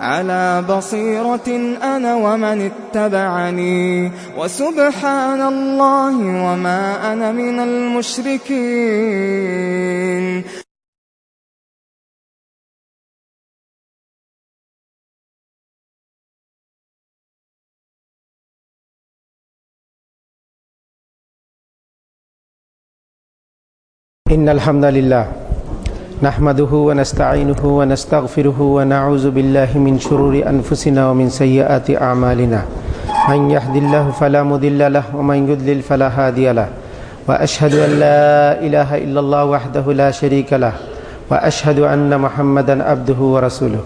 على بصيرة أنا ومن اتبعني. وسبحان الله وما أنا من المشركين. إن الحمد لله نحمده ونستعينه ونستغفره ونعوذ بالله من شرور أنفسنا ومن سيئات أعمالنا. من يهد الله فلا مضل له ومن يضلل فلا هادي له. وأشهد أن لا إله إلا الله وحده لا شريك له. وأشهد أن محمدا عبده ورسوله.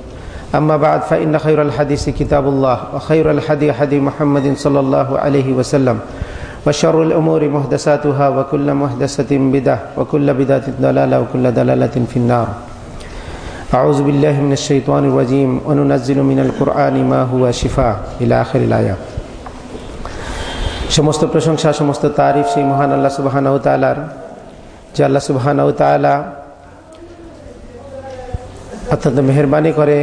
أما بعد فإن خير الحديث كتاب الله وخير الحديث حديث محمد صلى الله عليه وسلم. وشر الأمور محدثاتها وكل محدثة بدعة وكل بدعة ضلالة وكل ضلالة في النار أعوذ بالله من الشيطان الرجيم وننزل من القرآن ما هو شفاء إلى آخر الآيات সমস্ত প্রশংসা সমস্ত তারিফ সেই মহান আল্লাহ সুবাহানাউ তালার যে আল্লাহ সুবাহানাউ তালা অত্যন্ত মেহরবানি করে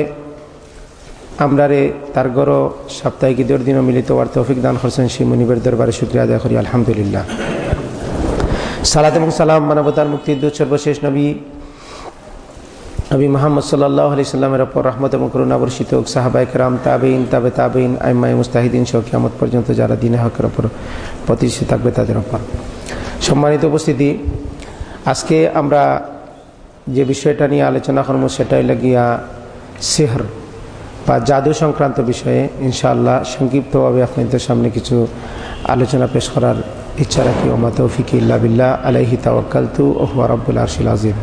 আমরা রে তার গড় সাপ্তাহিক ঈদের দিনও মিলিত হওয়ার তৌফিক দান করছেন সেই মনিবের দরবারে শুক্রিয়া আদায় করি, আলহামদুলিল্লাহ। সালাত এবং সালাম মানবতার মুক্তির দূত সর্বশেষ নবী নবী মোহাম্মদ সাল্লাহ আলি সাল্লামের ওপর রহমত এবং করুণা বর্ষিত হোক। সাহাবাই রাম তাবেইন তাবে তাবেইন আইমাই মুস্তাহিদিন সহ কিয়ামত পর্যন্ত যারা দিনে হকের ওপর প্রতিষ্ঠিত থাকবে তাদের ওপর। সম্মানিত উপস্থিতি, আজকে আমরা যে বিষয়টা নিয়ে আলোচনা করব সেটাই লাগিয়া সেহর। বা জাদু সংক্রান্ত বিষয়ে ইনশাআল্লাহ সংক্ষিপ্তভাবে আপনাদের সামনে কিছু আলোচনা পেশ করার ইচ্ছা রাখি। ওমা তৌফিক ইল্লা বিল্লাহ, আলাইহি তাওয়াক্কালতু ওহুয়া রব্বুল আরশিল আজিম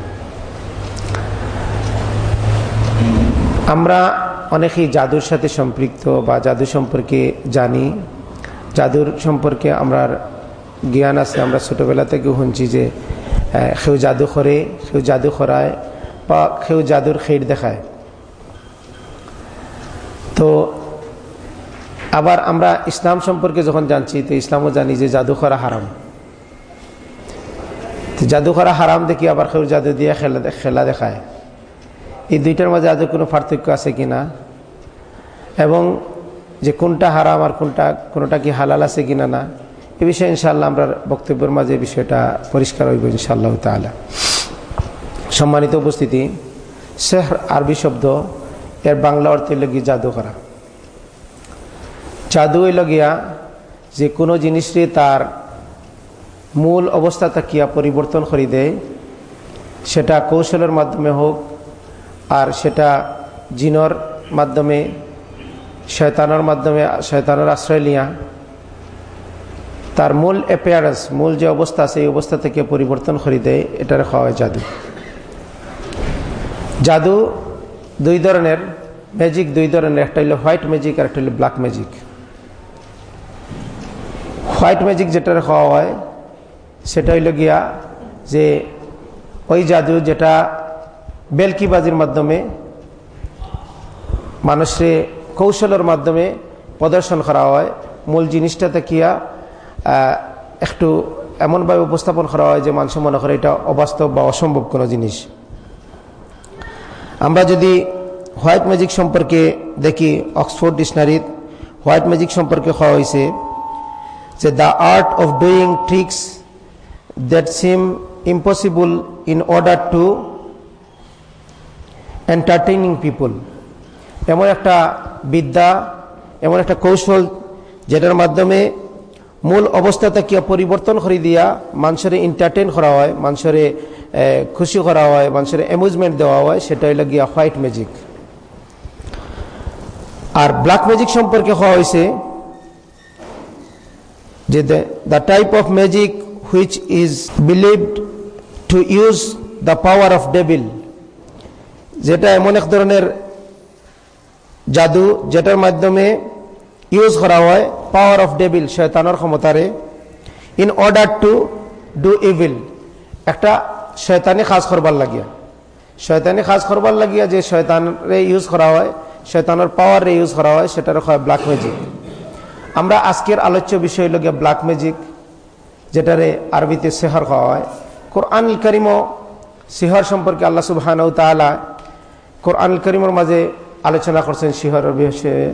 আমরা অনেকেই জাদুর সাথে সম্পৃক্ত বা জাদু সম্পর্কে জানি। জাদুর সম্পর্কে আমরা জ্ঞান আছে। আমরা ছোটোবেলা থেকে শুনছি যে সেও জাদু করে সেও জাদু করায় বা সেও জাদুর খেট দেখায়। তো আবার আমরা ইসলাম সম্পর্কে যখন জানছি, তো ইসলামও জানি যে জাদু করা হারাম। জাদু করা হারাম দেখি আবার কেউ জাদু দিয়ে খেলা খেলা দেখায়। এই দুইটার মাঝে আদৌ কোনো পার্থক্য আছে কি না? এবং যে কোনটা হারাম আর কোনটা, কোনোটা কি হালাল আছে কিনা না এ বিষয়ে ইনশাল্লাহ আমরা বক্তব্যের মাঝে বিষয়টা পরিষ্কার হইব ইনশাআল্লাহ তালা সম্মানিত উপস্থিতি, শেহর আরবি শব্দ এর বাংলা অর্থে লগিয়ে জাদু করা জাদু লগিয়া যে কোনো জিনিসটি তার মূল অবস্থা তাকিয়া পরিবর্তন করে দেয়। সেটা কৌশলের মাধ্যমে হোক আর সেটা জিনর মাধ্যমে, শয়তানোর মাধ্যমে, শয়তানোর আশ্রয় লিয়া তার মূল অ্যাপিয়ারেন্স মূল যে অবস্থা সেই অবস্থা থেকে পরিবর্তন করে দেয়, এটার খাওয়া হয় জাদু। জাদু দুই ধরনের। ম্যাজিক দুই ধরনের, একটা হলো হোয়াইট ম্যাজিক আর একটা হলো ব্ল্যাক ম্যাজিক হোয়াইট ম্যাজিক যেটা খাওয়া হয়, সেটা হইল গিয়া যে ওই জাদু যেটা বেলকিবাজির মাধ্যমে মানুষের কৌশলের মাধ্যমে প্রদর্শন করা হয়। মূল জিনিসটা দেখিয়া একটু এমনভাবে উপস্থাপন করা হয় যে মানুষ মনে করে এটা অবাস্তব বা অসম্ভব কোনো জিনিস। আমরা যদি হোয়াইট ম্যাজিক সম্পর্কে দেখি অক্সফোর্ড ডিকশনারিত। হোয়াইট ম্যাজিক সম্পর্কে খাওয়া হয়েছে যে the art of doing tricks that seem impossible in order to entertaining people. এমন একটা বিদ্যা, এমন একটা কৌশল যেটার মাধ্যমে মূল অবস্থাটাকে পরিবর্তন করে দিয়া মানুষের এন্টারটেন করা হয় মানুষের খুশি করা হয় মানুষের অ্যামিউজমেন্ট দেওয়া হয় সেটা হইল গিয়া হোয়াইট ম্যাজিক। আর ব্ল্যাক ম্যাজিক সম্পর্কে হওয়া হয়েছে যে the type of magic which is believed to use the power of devil যেটা এমন এক ধরনের জাদু যেটার মাধ্যমে ইউজ করা হয় পাওয়ার অফ ডেবিল শয়তানোর ক্ষমতারে in order to do evil একটা শয়তানি কাজ করবার লাগিয়া। শয়তানি কাজ করবার লাগিয়া যে শয়তানরে ইউজ করা হয় শয়তানের পাওয়ারে ইউজ করা হয়, সেটার হয় ব্ল্যাক ম্যাজিক আমরা আজকের আলোচ্য বিষয় গিয়া ব্ল্যাক ম্যাজিক যেটারে আরবিতে সেহর খাওয়া হয়। কোরআন করিমও সিহর সম্পর্কে আল্লাহ সুবহান তালা কোরআন করিমের মাঝে আলোচনা করছেন সিহরের বিষয়ে।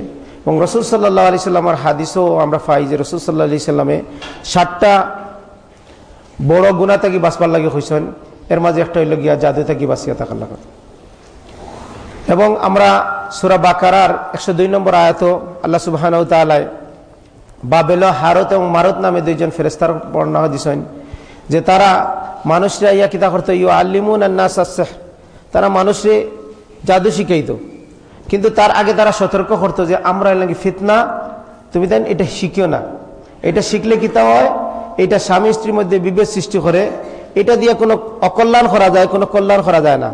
এবং রসুল সাল্লাহ আলি সাল্লামের হাদিসও আমরা পাই যে রসুল সাল্লাহ আলি সাল্লামে ষাটটা বড় গুণা থাকি বাঁচবার লাগে হয়েছেন এর মাঝে একটা হইল গিয়া জাদু থাকি বাঁচিয়া থাকার লাগে। এবং আমরা সুরা বাকারার একশো দুই নম্বর আয়াত আল্লাহ সুবাহান তালায় বাবেল, হারত এবং মারত নামে দুইজন ফেরেস্তার বর্ণনা দিছেন যে তারা মানুষরা ইয়া কিতা করতো ইউ আল্লিমুন আন্নাস তারা মানুষরে জাদু শিখাইত। কিন্তু তার আগে তারা সতর্ক করতো যে আমরা নাকি ফিতনা। তুমি দেন এটা শিখিও না। এটা শিখলে কিতা হয়? এটা স্বামী স্ত্রীর মধ্যে বিভেদ সৃষ্টি করে। এটা দিয়ে কোনো অকল্যাণ করা যায়, কোনো কল্যাণ করা যায় না।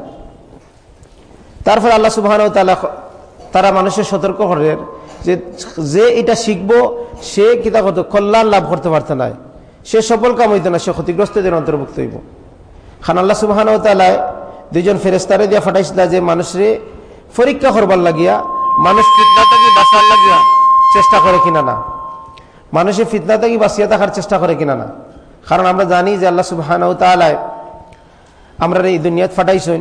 তারপর আল্লাহ সুবাহ তারা মানুষের সতর্ক করেন যে যে এটা শিখব, সে কিতা করতো কল্যাণ লাভ করতে পারত না সে সফল কাম হইতো না, সে ক্ষতিগ্রস্তদের অন্তর্ভুক্ত হইব। খান আল্লাহ সুবাহ দুইজন ফেরেস্তারে দিয়া ফাটাইছিল যে, মানুষরে পরীক্ষা করবার লাগিয়া, মানুষ ফিতনা থেকে বাঁচার লাগিয়া চেষ্টা করে কিনা না। মানুষের ফিতনা থেকে বাঁচিয়ে থাকার চেষ্টা করে কিনা না। কারণ আমরা জানি যে আল্লাহ সুবাহ আমরা এই দুনিয়াত ফাটাইছেন।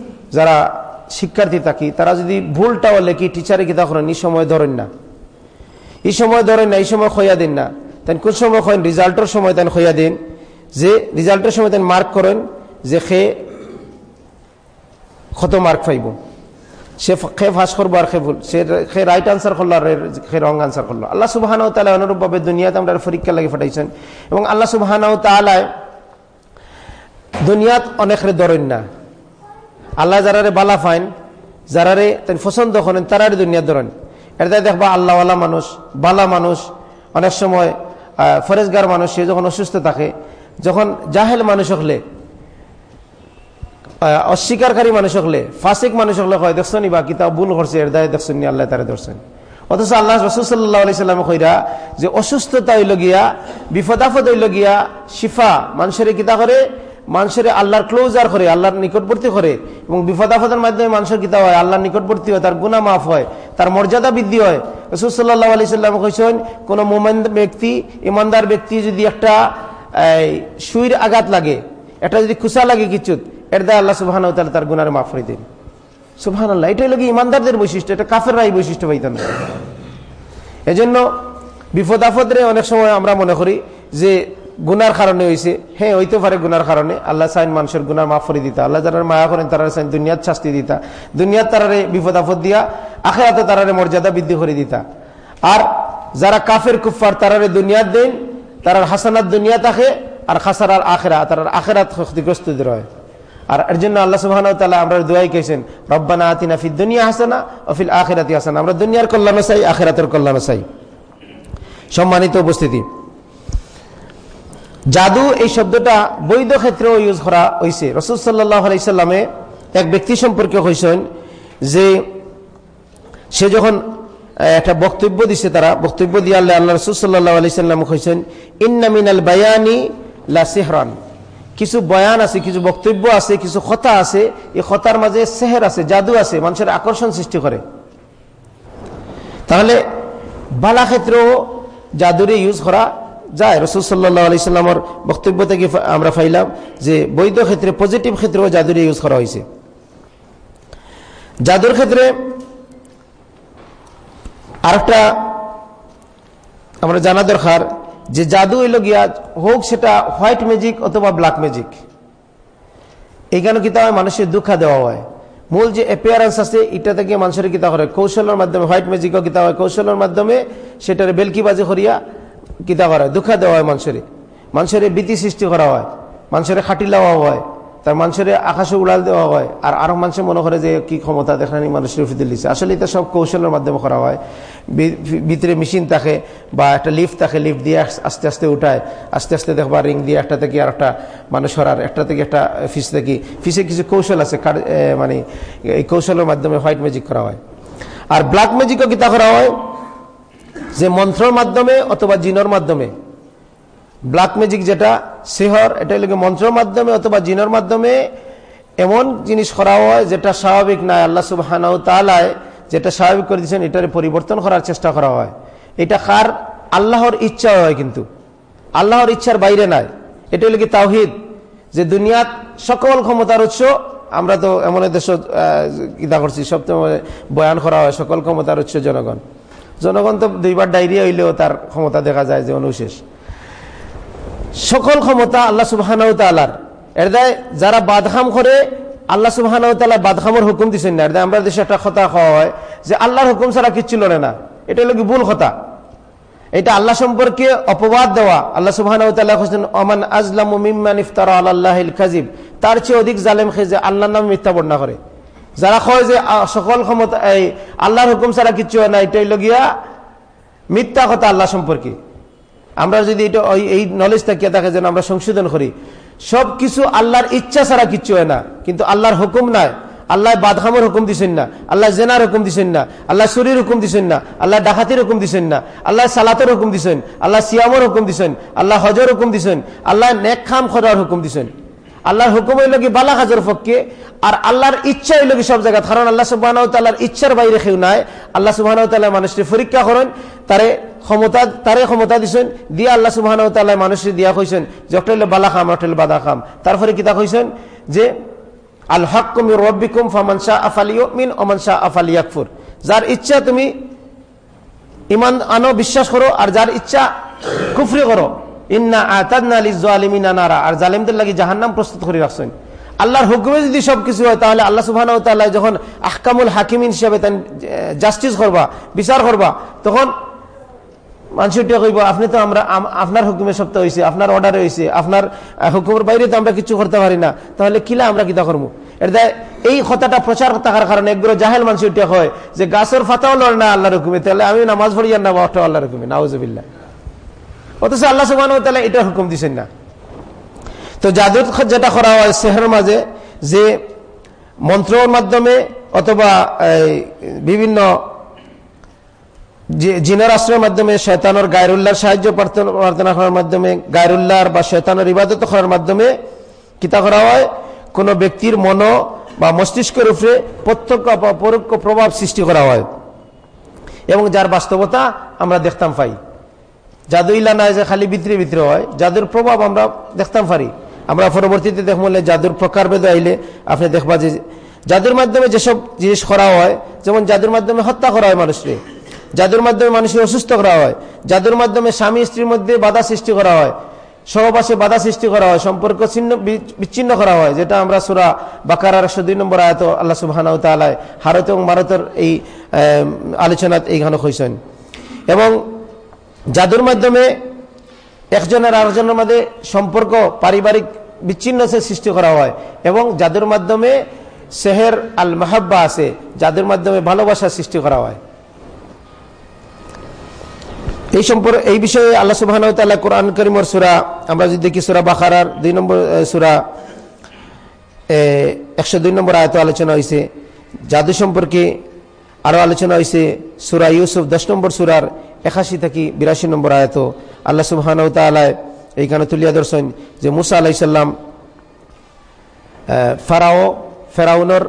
যারা শিক্ষার্থী থাকি, তারা যদি ভুলটাও লেখি টিচারে কিতা করেন, এই সময় ধরেন না। এই সময় ধরেন না, এই সময় খইয়া দিন না। তেন কোন সময় করেন রিজাল্টের সময় তেন খইয়া দিন। যে রিজাল্টের সময় তেন মার্ক করেন, যে সে কত মার্ক পাইব? সে খে ফাঁস করব আর খে ভুল। সে খে রাইট আনসার করল আর খে রং আনসার করল। আল্লাহ সুবাহান তালা অনুরূপভাবে দুনিয়াতে আমরা পরীক্ষা লাগে ফাটাইছেন এবং আল্লাহ সুবাহান তালায় দুনিয়াত অনেকরে ধরেন না। আল্লাহ যারারে বালা ফাইন, যারারে তেন পছন্দ করেন, তারারে দুনিয়া ধরেন। এটা দেখবা আল্লাহওয়ালা মানুষ, বালা মানুষ, অনেক সময় ফরেজগার মানুষ, সে যখন অসুস্থ থাকে, যখন জাহেল মানুষ হলে অস্বীকারী মানুষ হলে, ফাসিক মানুষ হলে হয় দেখছেন বা কিতাব ভুল করছে এর দায় দেখছেন নি আল্লাহ তারা ধরছেন। অথচ আল্লাহ রসুল্লাহ সাল্লাম কইরা যে অসুস্থতা হইল গিয়া বিপদাফদ হইল গিয়া, শিফা মানুষের কিতা করে মানুষের আল্লাহর ক্লোজার করে, আল্লাহর নিকটবর্তী করে এবং বিপদাফদের মাধ্যমে মানুষের কিতা হয়, আল্লাহর নিকটবর্তী হয়, তার গুণা মাফ হয়, তার মর্যাদা বৃদ্ধি হয়। রসুল্লাহ আলি সাল্লাম কইছেন, কোন মোমেন ব্যক্তি, ইমানদার ব্যক্তি যদি একটা সুইর আঘাত লাগে এটা যদি খুশা লাগে কিছু দ্বারা আল্লাহ তাহলে তার গুনার মাফ করে দিন। সুবাহ আল্লাহ এটাই লোক ইমানদারদের বৈশিষ্ট্য, এটা কাফেররাই বৈশিষ্ট্য পাইতেন এজন্য বিপদ আপদরে অনেক সময় আমরা মনে করি যে গুনার কারণে হয়েছে হ্যাঁ হইতে পারে গুনার কারণে। আল্লাহ সাইন মানুষের গুনার মাফ করে দিতা। আল্লাহ যারা মায়া করেন তারা সাইন দুনিয়ার শাস্তি দিতা। দুনিয়ার তারারে বিপদ আপদ দিয়া, আখেরাতে তারারে মর্যাদা বৃদ্ধি করে দিতা। আর যারা কাফের কুফার তারারে দুনিয়ার দেন, তারার হাসানাত দুনিয়া থাকে, আর খাসারার আখেরা তার আখেরাত ক্ষতিগ্রস্তদের হয়। আর এর জন্য আল্লাহ সুবাহ আমরা দোয়াই কেছেন রব্বানা আতিনা ফি দুনিয়া হাসানা অফিল আখেরাতি হাসানা। আমরা দুনিয়ার কল্যাণ চাই, আখেরাতের কল্যাণ চাই। সম্মানিত উপস্থিতি জাদু, এই শব্দটা বৈধ ক্ষেত্রেও ইউজ করা হয়েছে রসুল সাল্লাহ এক ব্যক্তি সম্পর্কে হয়েছেন যে, সে যখন একটা বক্তব্য দিছে তারা, বক্তব্য দিয়ে আল্লাহ আল্লাহ রসুল সাল্লাহ আলাইসাল্লাম হয়েছেন ইন্নামিনাল বায়ানি লা সেহরান। কিছু বয়ান আছে, কিছু বক্তব্য আছে, কিছু কথা আছে, এই কথার মাঝে সেহের আছে, জাদু আছে, মানুষের আকর্ষণ সৃষ্টি করে। তাহলে, বালা ক্ষেত্রেও জাদুরে ইউজ করা যায়, রসুল সাল্লাহ আলি সাল্লামর বক্তব্য থেকে আমরা পাইলাম যে বৈধ ক্ষেত্রে পজিটিভ ক্ষেত্রেও জাদুরে ইউজ করা হয়েছে। জাদুর ক্ষেত্রে আরেকটা আমরা জানা দরকার যে জাদু হইল গিয়া হোক সেটা হোয়াইট ম্যাজিক অথবা ব্ল্যাক ম্যাজিক। এইখানে কিতা হয় মানুষের দুঃখা দেওয়া হয়। মূল যে অ্যাপিয়ারেন্স আছে, এটা থেকে মানুষের কিতা করে কৌশলের মাধ্যমে হোয়াইট ম্যাজিকও কিতা হয়। কৌশলের মাধ্যমে সেটার বেলকিবাজি করিয়া কিতা করা হয় দুঃখা দেওয়া হয় মানুষের। মানুষের ভীতি সৃষ্টি করা হয়, মানুষের খাটি লওয়া হয়, তার মানুষের আকাশে উড়াল দেওয়া হয়, আর আরও মানুষের মনে করে যে কি ক্ষমতা দেখানি মানুষের ফিতে দিচ্ছে আসলে এটা সব কৌশলের মাধ্যমে করা হয়। ভিতরে মেশিন থাকে বা একটা লিফট থাকে, লিফট দিয়ে আস্তে আস্তে উঠায়, আস্তে আস্তে দেখবা রিং দিয়ে একটা থেকে আর একটা মানুষ সরার, একটা থেকে একটা ফিস থেকে ফিসে কিছু কৌশল আছে মানে এই কৌশলের মাধ্যমে হোয়াইট ম্যাজিক করা হয়। আর ব্ল্যাক ম্যাজিকও কিতা করা হয় যে মন্ত্রর মাধ্যমে অথবা জিনোর মাধ্যমে। ব্ল্যাক ম্যাজিক যেটা, সেহর, এটা হলো মন্ত্রের মাধ্যমে অথবা জিনের মাধ্যমে এমন জিনিস করা হয় যেটা স্বাভাবিক নয় আল্লাহ সুবাহান তালায় যেটা স্বাভাবিক করে দিচ্ছেন এটার পরিবর্তন করার চেষ্টা করা হয়। এটা কার? আল্লাহর ইচ্ছা হয় কিন্তু। আল্লাহর ইচ্ছার বাইরে নয় এটা হলো কি তাওহিদ, যে দুনিয়াত সকল ক্ষমতার উৎস, আমরা তো এমন দেশ করছি সব তো বয়ান করা হয়, সকল ক্ষমতার উৎস জনগণ। জনগণ তো দুইবার ডায়রিয়া হইলেও তার ক্ষমতা দেখা যায় যে অনুশেষ। সকল ক্ষমতা আল্লাহ সুবাহান তালার এর যারা বাদখাম করে, আল্লাহ সুবাহান বাদখামর হুকুম দিচ্ছেন না। এর আমরা দেশে একটা কথা হয় যে আল্লাহর হুকুম ছাড়া কিচ্ছু লড়ে না। এটা হলো কি ভুল কথা। এটা আল্লাহ সম্পর্কে অপবাদ দেওয়া। আল্লাহ সুবাহান অমান আজলাম ইফতার আল্লাহ কাজিব তার চেয়ে অধিক জালেম খে যে আল্লাহর নাম মিথ্যা বর্ণনা করে। যারা কয় যে সকল ক্ষমতা, এই আল্লাহর হুকুম ছাড়া কিচ্ছু হয় না, এটাই লগিয়া মিথ্যা কথা আল্লাহ সম্পর্কে। আমরা যদি এটা এই নলেজ থাকিয়ে থাকে যেন আমরা সংশোধন করি। সব কিছু আল্লাহর ইচ্ছা ছাড়া কিচ্ছু হয় না, কিন্তু আল্লাহর হুকুম নাই। আল্লাহ বাদখামের হুকুম দিছেন না, আল্লাহ জেনার হুকুম দিছেন না, আল্লাহ সুরির হুকুম দিছেন না, আল্লাহ ডাকাতির হুকুম দিছেন না, আল্লাহ সালাতের হুকুম দিছেন, আল্লাহ সিয়ামর হুকুম দিছেন, আল্লাহ হজর হুকুম দিছেন, আল্লাহ নেক খাম খরার হুকুম দিছেন। আল্লাহর হুকুম হইল কি, বালা হাজর পক্ষে আর আল্লাহর ইচ্ছা হইল কি সব জায়গা কারণ আল্লাহ সুবাহ ইচ্ছার বাইরে কেউ নাই। আল্লাহ সুবাহ মানুষটি পরীক্ষা করেন, তারে ক্ষমতা তারে ক্ষমতা দিছেন, দিয়ে আল্লাহ সুবাহ মানুষের দিয়া কইছেন, যে একটা বালা খাম একটা বাদা খাম। তারপরে কিতা কইছেন? যে, আল হকুম রব্বিকুম ফামান শাহ আফালিও মিন ওমান শাহ আফালিয়াকফুর যার ইচ্ছা তুমি ইমান আনো, বিশ্বাস করো, আর যার ইচ্ছা কুফরি করো ইন্না আতাদনা নারা। আর জালিমদের লাগি জাহান্নাম প্রস্তুত করে রাখছেন। আল্লাহর হুকুমে যদি সবকিছু হয়, তাহলে আল্লাহ সুবাহ যখন আহকামুল হাকিম হিসাবে জাস্টিস করবা, বিচার করবা, তখন মানুষটা কইব, আপনি তো আমরা আপনার হুকুমে সপ্তাহ হয়েছে আপনার অর্ডারে হয়েছে আপনার হুকুমের বাইরে তো আমরা কিছু করতে পারি না। তাহলে কিলা আমরা কিতা করব এটা এই কথাটা প্রচার থাকার কারণে একগুলো জাহেল মানুষ হয় যে, গাছের ফাতাও লড় না আল্লাহর হুকুমে, তাহলে আমি নামাজ পড়ি আর না আল্লাহর হুকুমে নাউজবিল্লা অথচ আল্লাহ সুবাহ এটা হুকুম দিচ্ছেন না। তো জাদুর যেটা করা হয় সেহের মাঝে যে মন্ত্রর মাধ্যমে অথবা বিভিন্ন জিনের আশ্রয়ের মাধ্যমে শয়তানোর গায়রুল্লাহর সাহায্য প্রার্থনা করার মাধ্যমে, গায়রুল্লাহর বা শয়তানোর ইবাদত করার মাধ্যমে কিতা করা হয়? কোন ব্যক্তির মন বা মস্তিষ্কের উপরে প্রত্যক্ষ বা পরোক্ষ প্রভাব সৃষ্টি করা হয় এবং যার বাস্তবতা আমরা দেখতাম পাই। জাদু ইলা নয় যে খালি ভিতরে ভিতরে হয়। জাদুর প্রভাব আমরা দেখতাম পারি আমরা পরবর্তীতে দেখব জাদুর প্রকারভেদ আইলে আপনি দেখবা যে জাদুর মাধ্যমে যেসব জিনিস করা হয়, যেমন জাদুর মাধ্যমে হত্যা করা হয় মানুষকে, জাদুর মাধ্যমে মানুষকে অসুস্থ করা হয়, জাদুর মাধ্যমে স্বামী স্ত্রীর মধ্যে বাধা সৃষ্টি করা হয়, সহবাসে বাধা সৃষ্টি করা হয়, সম্পর্ক ছিন্ন বিচ্ছিন্ন করা হয়, যেটা আমরা সুরা বাকার একশো দুই নম্বর আয়ত আল্লাহ সুবাহ হারত এবং ভারতের এই আলোচনাত এইখানে হয়েছেন এবং জাদুর মাধ্যমে একজনের আরেকজনের মধ্যে সম্পর্ক পারিবারিক বিচ্ছিন্ন সৃষ্টি করা হয় এবং জাদুর মাধ্যমে সেহের আল মাহাব্বা আছে যাদের মাধ্যমে ভালোবাসা সৃষ্টি করা হয়। এই সম্পর্কে, এই বিষয়ে আল্লাহ সুবাহ কোরআন করিমর সুরা, আমরা যদি দেখি সুরা বাখারার দুই নম্বর সুরা একশো দুই নম্বর আয়ত আলোচনা হয়েছে জাদু সম্পর্কে আরও আলোচনা হয়েছে সুরা ইউসুফ, দশ নম্বর সুরার একাশি থেকে বিরাশি নম্বর আয়ত। আল্লাহ সুবাহান এইখানে তুলিয়া দর্শন যে মুসা আলাইসাল্লাম ফারাও, ফেরাউনর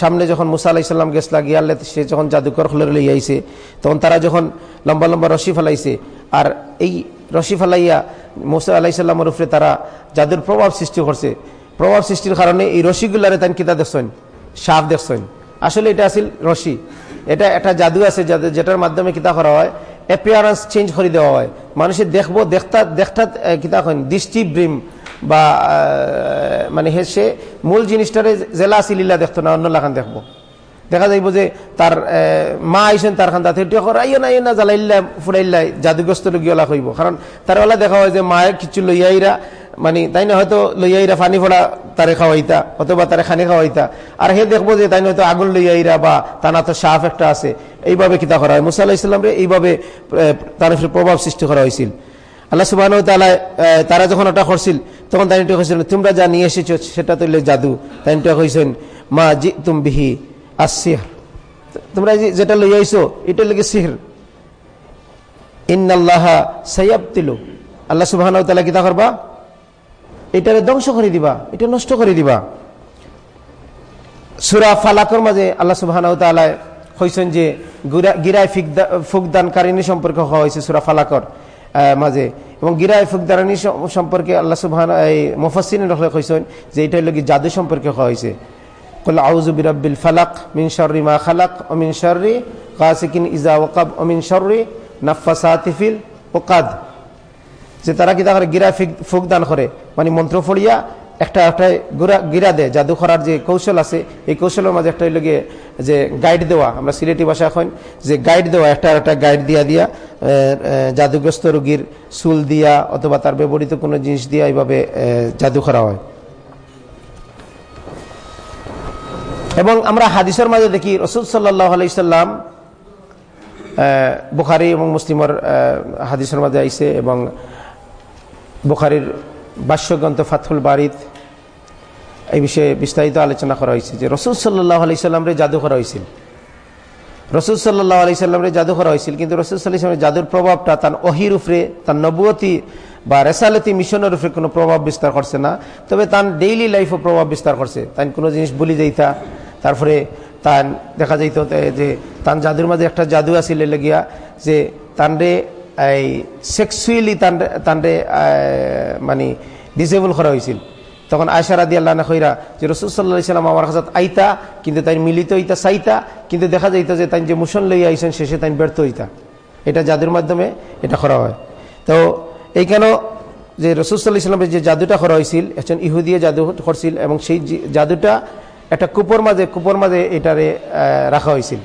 সামনে যখন মুসা আলাইসাল্লাম গেছলা, গিয়ালে সে যখন জাদুকর খুলে লইয়াইছে তখন তারা যখন লম্বা লম্বা রশি ফেলাইছে, আর এই রশি ফেলাইয়া মুসা আলাইসাল্লামের উপরে তারা জাদুর প্রভাব সৃষ্টি করছে। প্রভাব সৃষ্টির কারণে এই রশিগুলারে তান কিতা দেখছেন, সাপ দেখছেন। আসলে এটা আছিল রশি। এটা একটা জাদু আছে যেটার মাধ্যমে কিতা করা হয়। অ্যাপিয়ারেন্স চেঞ্জ করে দেওয়া হয়। মানুষের দেখব, দেখতা দেখতা কিতা করেন দৃষ্টি, ব্রিম বা মানে সে মূল জিনিসটারে জেলা আসিলিল্লা দেখতো না, অন্য লাখান দেখব। দেখা যাইব যে তার মা আইসেন তার খান তাতে আইয়া না না, জ্বালাইল্লা ফুরাইল্লাই জাদুগ্রস্ত লগিওলা কইব। কারণ তার ওলা দেখা হয় যে মায়ের কিছু লইয়াইরা মানে তাই না হয়তো লইয়াইরা পানি ফোড়া তারে খাওয়াইতা, অথবা তারে খানি খাওয়াইতা। আর হে দেখব যে তাই হয়তো আগুন লইয়াইরা বা তানা তো সাফ একটা আছে, এইভাবে কিতা করা হয়। মুসা আল্লাহ ইসলামরে এইভাবে তার প্রভাব সৃষ্টি করা হয়েছিল আল্লাহ সুবাহ তালা তারা যখন ওটা করছিল, তখন তাই কইছিল, তোমরা যা নিয়ে এসেছ, সেটা তো জাদু। তাই কইছেন, মা জি তুম বিহি আসিহ তোমরা যেটা লই আইছো এটা লেগে সিহর। ইন্নাল্লাহা সাইয়াবতিলু আল্লাহ সুবাহ তালা কিতা করবা? এটারে ধ্বংস করে দিবা, এটা নষ্ট করে দিবা। সুরা ফালাকর মাঝে আল্লাহ সুবাহ তালায় হয়েছেন যে গিরায় ফুকদানকারিনী সম্পর্কে হওয়া হয়েছে সুরা ফালাকর মাঝে। এবং গিরায় ফুকদারানি সম্পর্কে আল্লাহ সুবাহ এই মুফাসিন হয়েছেন যে, এটা হলো কি জাদু সম্পর্কে হওয়া হয়েছে। কল আউজু বিরাব্বিল ফালাক মিন শর্রি মা খালাক অমিন শর্রি কাসিকিন ইজা ওকাব অমিন শর্রি নাফাসাতিফিল ওকাদ। যে তারা কি তাহলে গিরা ফুক দান করে? মানে মন্ত্র ফড়িয়া একটা একটা গিরা দেয়, জাদু করার যে কৌশল আছে, এই কৌশলের মাঝে একটা লগে যে গাইড দেওয়া। আমরা সিলেটি ভাষা এখন যে গাইড দেওয়া, একটা একটা গাইড দিয়া দিয়া জাদুগ্রস্ত রোগীর চুল দিয়া অথবা তার ব্যবহৃত কোনো জিনিস দিয়া এইভাবে জাদু করা হয়। এবং আমরা হাদিসের মাঝে দেখি, রসুল সাল্লাহ আলাইসাল্লাম বুখারি এবং মুসলিমর হাদিসের মাঝে আইসে এবং বুখারির বাস্যগ্রন্থ ফাথুল বারিদ এই বিষয়ে বিস্তারিত আলোচনা করা হয়েছে যে রসুল সাল্লাহ আলাইসাল্লামরে জাদু করা হয়েছিল। রসুল সাল্লাহ আলাইসাল্লামরে জাদু করা হয়েছিল, কিন্তু রসুল সাল্লাহামের জাদুর প্রভাবটা তার অহির উপরে তার নবুয়তি বা রেসালতি মিশনের উপরে কোনো প্রভাব বিস্তার করছে না। তবে তার ডেইলি লাইফও প্রভাব বিস্তার করছে। তাই কোনো জিনিস বলি যাইতা, তারপরে তার দেখা যাইত যে তার জাদুর মাঝে একটা জাদু আসিল লেগিয়া যে তানরে এই সেক্সুয়ালি তানরে মানে ডিসেবল করা হয়েছিল তখন আয়সারা দিয়ে আল্লাহ খৈরা যে রসুল সাল্লাহ সাল্লাম আমার কাছে আইতা, কিন্তু তাই মিলিত হইতা চাইতা, কিন্তু দেখা যাইত যে তাই যে মুসন লই আইসেন শেষে তাই ব্যর্থ হইতা। এটা জাদুর মাধ্যমে এটা করা হয়। তো কেন যে রসুল সাল্লাহ ইসলামের যে জাদুটা করা হয়েছিল একজন ইহুদিয়ে জাদু করছিল এবং সেই জাদুটা একটা কুপর মাঝে কুপর মাঝে এটারে রাখা হয়েছিল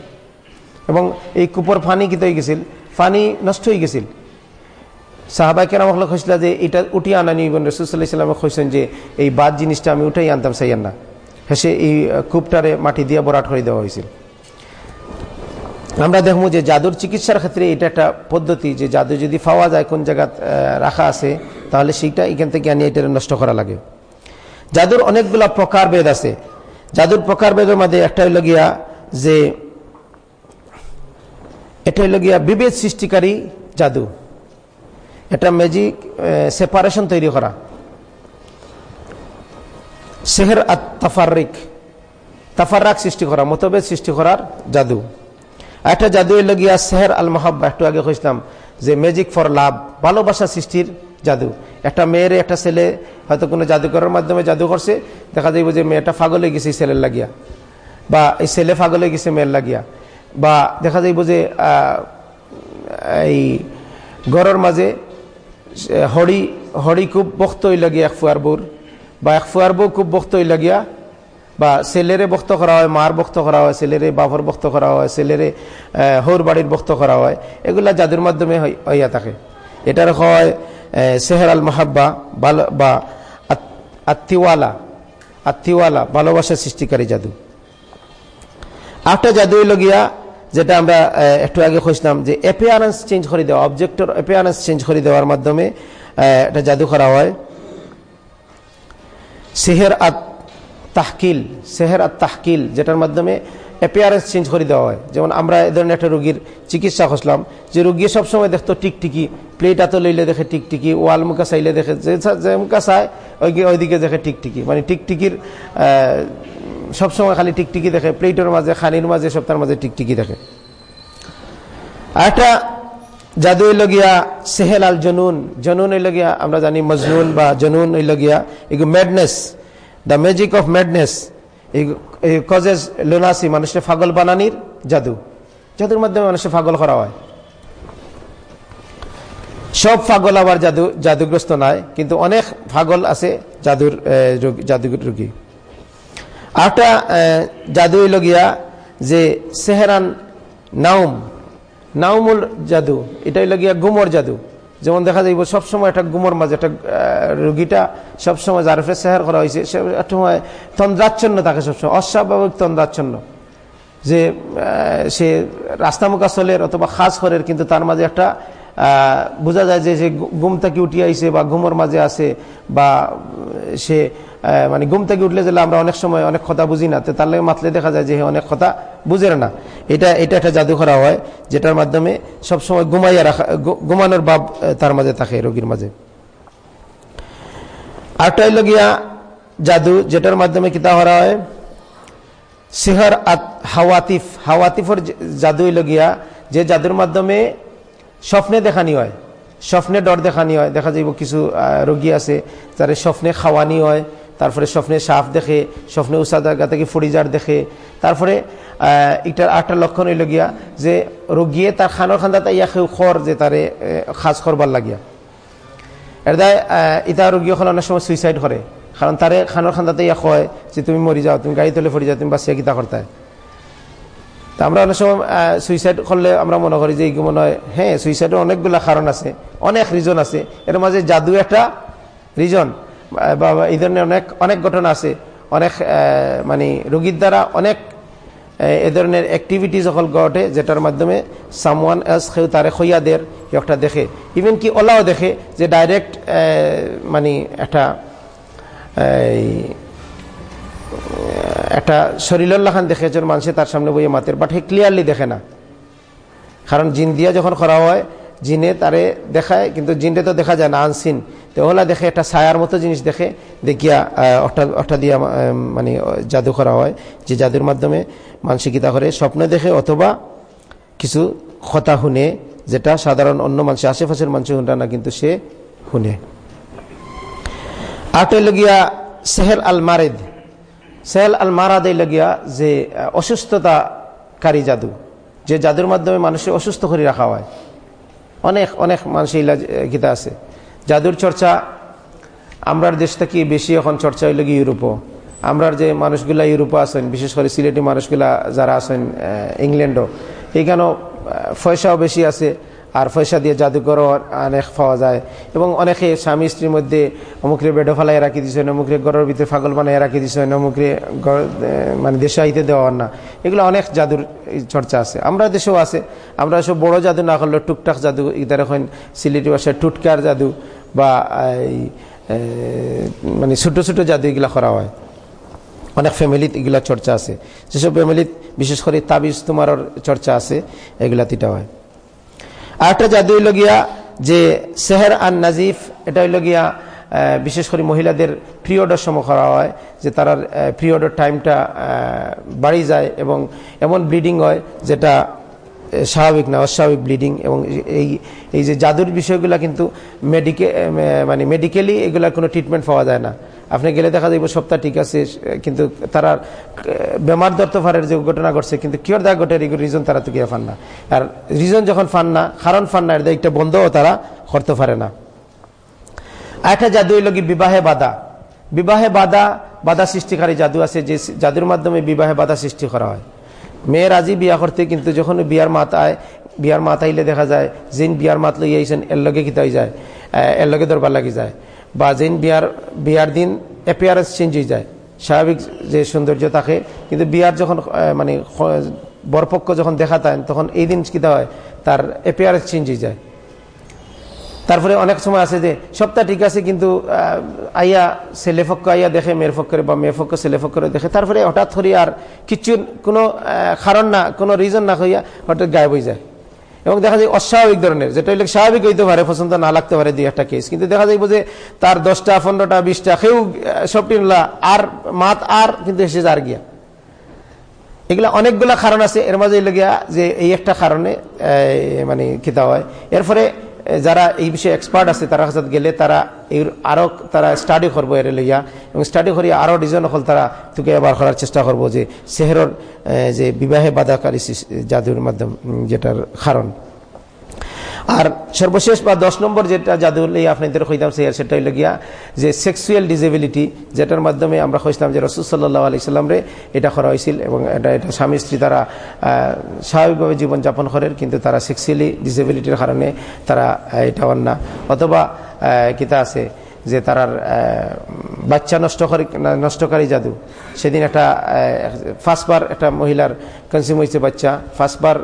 এবং এই কুপর ফানি কিতে গেছিল? ফানি নষ্ট হয়ে গেছিল। সাহাবাই কেন আমাকে খুঁজছিল যে এটা উঠিয়ে আনা নিবেন রসুল্লাহ ইসলামে খুঁজছেন যে এই বাদ জিনিসটা আমি উঠাই আনতাম সাইয়ান না হেসে এই কূপটারে মাটি দিয়ে বরাট করে দেওয়া হয়েছিল। আমরা দেখব যে জাদুর চিকিৎসার ক্ষেত্রে এটা একটা পদ্ধতি যে জাদু যদি পাওয়া যায়, কোন জায়গা রাখা আছে, তাহলে সেইটা এখান থেকে আনিয়ে এটা নষ্ট করা লাগে। জাদুর অনেকগুলা প্রকার বেদ আছে। জাদুর প্রকার বেদের মধ্যে একটা হইল গিয়া যে এটা হইল গিয়া বিভেদ সৃষ্টিকারী জাদু। এটা ম্যাজিক সেপারেশন তৈরি করা। সেহের তাফারিক তাফারাক সৃষ্টি করা, মতভেদ সৃষ্টি করার জাদু। একটা জাদু হইল গিয়া সেহের আল মাহাব্বা একটু আগে খুঁজলাম যে ম্যাজিক ফর লাভ ভালোবাসা সৃষ্টির জাদু। একটা মেয়ের, একটা ছেলে হয়তো কোনো জাদুকরের মাধ্যমে জাদু করছে, দেখা যাইব যে মেয়েটা ফাগল গেছে ছেলের লাগিয়া, বা এই ছেলে ফাগল গেছে মেয়ের লাগিয়া। বা দেখা যাইব যে এই গড়ের মাঝে হরি হরি খুব বক্ত হয়ে লাগিয়া এক বউর বা এক বউ খুব বক্ত হয়ে লাগিয়া, বা ছেলেরে বক্ত করা হয় মার বক্ত করা হয় ছেলেরে বাপর বক্ত করা হয় ছেলেরে হৌর বাড়ির বক্ত করা হয় এগুলা জাদুর মাধ্যমে হইয়া থাকে। এটার হয় সেহের আল মাহাব্বা বা আত্মিওয়ালা আত্মিওয়ালা ভালোবাসা সৃষ্টিকারী জাদু আরেকটা জাদু হইল গিয়া যেটা আমরা একটু আগে খুঁজতাম যে অ্যাপিয়ারেন্স চেঞ্জ করে দেওয়া অবজেক্টর অ্যাপিয়ারেন্স চেঞ্জ করে দেওয়ার মাধ্যমে এটা জাদু করা হয়। সেহের আত তাহকিল সেহের আত তাহকিল যেটার মাধ্যমে অ্যাপিয়ারেন্স চেঞ্জ করে দেওয়া হয়। যেমন আমরা এ ধরনের একটা রোগীর চিকিৎসা করলাম যে রোগী সবসময় দেখতো টিকটিকি প্লেট এত লইলে দেখে টিকটিকি ওয়াল মুখা চাইলে দেখে, যে মুখা চায় ওই ওইদিকে দেখে টিকটিকি। মানে টিকটিকির সবসময় খালি টিকটিকি দেখে, প্লেটের মাঝে, খানির মাঝে, সপ্তাহের মাঝে টিকটিকি দেখে। আর একটা জাদু হইল গিয়া সেহেল আল জনুন। জনুন হইল গিয়া, আমরা জানি মজনুন বা জনুন হইল গিয়া এগুলো madness the magic of madness এই কজেস লোনাসি মানুষের ফাগল বানানির জাদু। জাদুর মাধ্যমে মানুষের ফাগল করা হয়। সব ফাগল আবার জাদু, জাদুগ্রস্ত নয়, কিন্তু অনেক ফাগল আছে জাদুর জাদুর রোগী আরেকটা জাদু হইল গিয়া যে সেহেরান নাউম নাউমুল জাদু, এটা হইল গিয়া গুমর জাদু। যেমন দেখা যাইব, সবসময় একটা গুমর মাঝে, একটা রুগীটা সবসময় জারফে সেহার করা হয়েছে সে সময় তন্দ্রাচ্ছন্ন থাকে সবসময়, অস্বাভাবিক তন্দ্রাচ্ছন্ন। যে সে রাস্তামুখা চলের অথবা খাস করের কিন্তু তার মাঝে একটা বোঝা যায় যে সে ঘুম থেকে উঠিয়ে আইসে বা ঘুমোর মাঝে আসে বা সে মানে ঘুম থেকে উঠলে গেলে আমরা অনেক সময় অনেক কথা বুঝি না, তো তার লাগে মাতলে দেখা যায় যে অনেক কথা বুঝে না। এটা এটা একটা জাদু করা হয়, যেটার মাধ্যমে সবসময় ঘুমাইয়া রাখা ঘুমানোর ভাব তার মাঝে থাকে রোগীর মাঝে। আরটা হইল গিয়া জাদু, যেটার মাধ্যমে কিতা করা হয়? সিহর হাওয়াতিফ, হাওয়াতিফর জাদু হইল গিয়া যে জাদুর মাধ্যমে স্বপ্নে দেখানি হয়, স্বপ্নে ডর দেখানি হয়। দেখা যাইব কিছু রোগী আছে, তারা স্বপ্নে খাওয়ানি হয় তারপরে স্বপ্নে সাফ দেখে, স্বপ্নে জায়গা থেকে ফরিজার দেখে। তারপরে এটার আটটা লক্ষণ হইল গিয়া যে রোগীয়ে তার খানোর খান্দা ইয়া খেউ খর যে তারে খাস করবার লাগিয়া। দায় ইটা রোগী এখন অনেক সময় সুইসাইড করে। কারণ তারে খানোর খান্দাতে ইয়া কয় যে তুমি মরি যাও, তুমি গাড়ি তুলে ফরি যাও, তুমি বাসিয়া গীতা করতে। তা আমরা অনেক সময় সুইসাইড করলে আমরা মনে করি যে মনে হয় হ্যাঁ সুইসাইডের অনেকগুলো কারণ আছে, অনেক রিজন আছে। এর মাঝে জাদু একটা রিজন বা এই ধরনের অনেক অনেক ঘটনা আছে। অনেক মানে রোগীর দ্বারা অনেক এ ধরনের অ্যাক্টিভিটি যখন ঘটে, যেটার মাধ্যমে সামওয়ান এস কেউ তারে খইয়াদের একটা দেখে। ইভেন কি ওলাও দেখে যে ডাইরেক্ট মানে একটা একটা শরীরুল্লাহান দেখে একজন মানুষে তার সামনে বইয়ে মাতের বাট হে ক্লিয়ারলি দেখে না। কারণ জিন দিয়া যখন করা হয় জিনে তারে দেখায়, কিন্তু জিনটা তো দেখা যায় না, আনসিন। তো ওলা দেখে, একটা ছায়ার মতো জিনিস দেখে, দেখিয়া অটা দিয়া মানে জাদু করা হয়, যে জাদুর মাধ্যমে মানসিকতা করে স্বপ্ন দেখে, অথবা কিছু কথা শুনে, যেটা সাধারণ অন্য মানুষের আশেপাশের মানুষ শুনটা না, কিন্তু সে শুনে। আট লগিয়া সেহেল আল মারেদ। সেহেল আল মারাদ লগিয়া যে অসুস্থতাকারী জাদু। যে জাদুর মাধ্যমে মানুষের অসুস্থ করে রাখা হয়। অনেক অনেক মানুষ ইলাজ গীতা আছে। জাদুর চর্চা, আমরার দেশ থেকে বেশি এখন চর্চা হইল গিয়ে ইউরোপও। আমরার যে মানুষগুলা ইউরোপে আসেন বিশেষ করে সিলেটি মানুষগুলা যারা আছেন ইংল্যান্ডও এইখানেও পয়সাও বেশি আছে। আর পয়সা দিয়ে জাদুঘরও অনেক পাওয়া যায়। এবং অনেকে স্বামী স্ত্রীর মধ্যে অমুকরে বেডো ফালাই রাখি দিচ্ছেন অমুকরে ঘরের ভিতরে ফাগল বানাই রাখি দিচ্ছেন অমুকরে মানে দেশে আইতে দেওয়া না। এগুলো অনেক জাদুর চর্চা আছে। আমরা দেশেও আছে। আমরা সব বড় জাদু না করলেও টুকটাক জাদু, ইদার এখন সিলেটি ভাষায় টুটকার জাদু বা এই মানে ছোট ছোট জাদু এগুলা করা হয়। অনেক ফ্যামিলিত এগুলা চর্চা আছে। যেসব ফ্যামিলিত বিশেষ করে তাবিজ তোমার চর্চা আছে এগুলা তিটা হয়। আরেকটা জাদু হইল গিয়া যে সেহের আন নাজিফ, এটা হইল গিয়া বিশেষ করে মহিলাদের পিরিয়ডের সময় করা হয়, যে তার পিরিয়ডের টাইমটা বাড়ি যায় এবং এমন ব্লিডিং হয় যেটা স্বাভাবিক না, অস্বাভাবিক ব্লিডিং এবং এই এই যে জাদুর বিষয়গুলো কিন্তু মেডিকে মানে মেডিকেলি এগুলার কোনো ট্রিটমেন্ট পাওয়া যায় না। আপনি গেলে দেখা যাইব সপ্তাহ ঠিক আছে কিন্তু তারা বেমার দর্তফারের যে ঘটনা ঘটছে, কিন্তু কিয়র দা ঘটে রিজন তারা তো গিয়ে ফান না। আর রিজন যখন ফান না, কারণ ফান না এটা একটা বন্ধও তারা করতে পারে না। আরেকটা জাদু হইল কি বিবাহে বাধা। বিবাহে বাধা বাধা সৃষ্টিকারী জাদু আছে, যে জাদুর মাধ্যমে বিবাহে বাধা সৃষ্টি করা হয়। মেয়ের আজি বিয়া করতে, কিন্তু যখন বিয়ার মাতায় বিয়ার মাতাইলে দেখা যায় যেন বিয়ার মাত লই আইসেন এর লগে কিতাই যায় এর লগে দরবার লাগি যায়। বা যেন বিয়ার বিয়ার দিন অ্যাপিয়ারেন্স চেঞ্জ হয়ে যায়। স্বাভাবিক যে সৌন্দর্য থাকে। কিন্তু বিয়ার যখন মানে বরপক্ষ যখন দেখা দেন, তখন এই দিন কী হয়? তার অ্যাপিয়ারেন্স চেঞ্জ হয়ে যায়। তারপরে অনেক সময় আছে যে সপ্তাহ ঠিক আছে, কিন্তু আইয়া, ছেলে পক্ষ আইয়া দেখে, মেয়ের পক্ষরে বা মেয়ে পক্ষ, ছেলে পক্ষরে দেখে। তারপরে হঠাৎ করে আর কিছু কোনো কারণ না, কোনো রিজন না হইয়া হঠাৎ গায়েব হয়ে যায়। এবং দেখা যায় অস্বাভাবিক ধরনের, যেটা হইলে স্বাভাবিক হইতে পারে, পছন্দ না লাগতে পারে দুই একটা কেস কিন্তু দেখা যাইব যে তার দশটা, পনেরোটা, বিশটা, কেউ সবটি আর মাত আর, কিন্তু এসে আর গিয়া। এগুলা অনেকগুলা কারণ আছে, এর মাঝে গিয়া যে এই একটা কারণে মানে খেতে হয়। এরপরে যারা এই বিষয়ে এক্সপার্ট আছে, তারা কাছে গেলে তারা এই আরও তারা স্টাডি করব এর লইয়া এবং স্টাডি করি আরও ডিজন হল তারা তোকে এবার করার চেষ্টা করব যে শেহরর যে বিবাহে বাধাকারী জাদুর মাধ্যম যেটার কারণ। আর সর্বশেষ বা দশ নম্বর যেটা জাদু এই আপনাদের কইতাম সেটা হইল গিয়া যে সেক্সুয়াল ডিসেবিলিটি যেটার মাধ্যমে আমরা হয়েছিলাম যে রসুল সাল্লাহ আলি সাল্লামরে এটা করা হয়েছিল এবং এটা এটা স্বামী স্ত্রী তারা স্বাভাবিকভাবে জীবনযাপন করেন, কিন্তু তারা সেক্সুয়ালি ডিসেবিলিটির কারণে তারা এটা অন্য অথবা কিতা আছে? যে তারার বাচ্চা নষ্ট করে নষ্টকারী জাদু। সেদিন একটা ফার্স্টবার একটা মহিলার কনজিউম হয়েছে বাচ্চা। ফার্স্টবার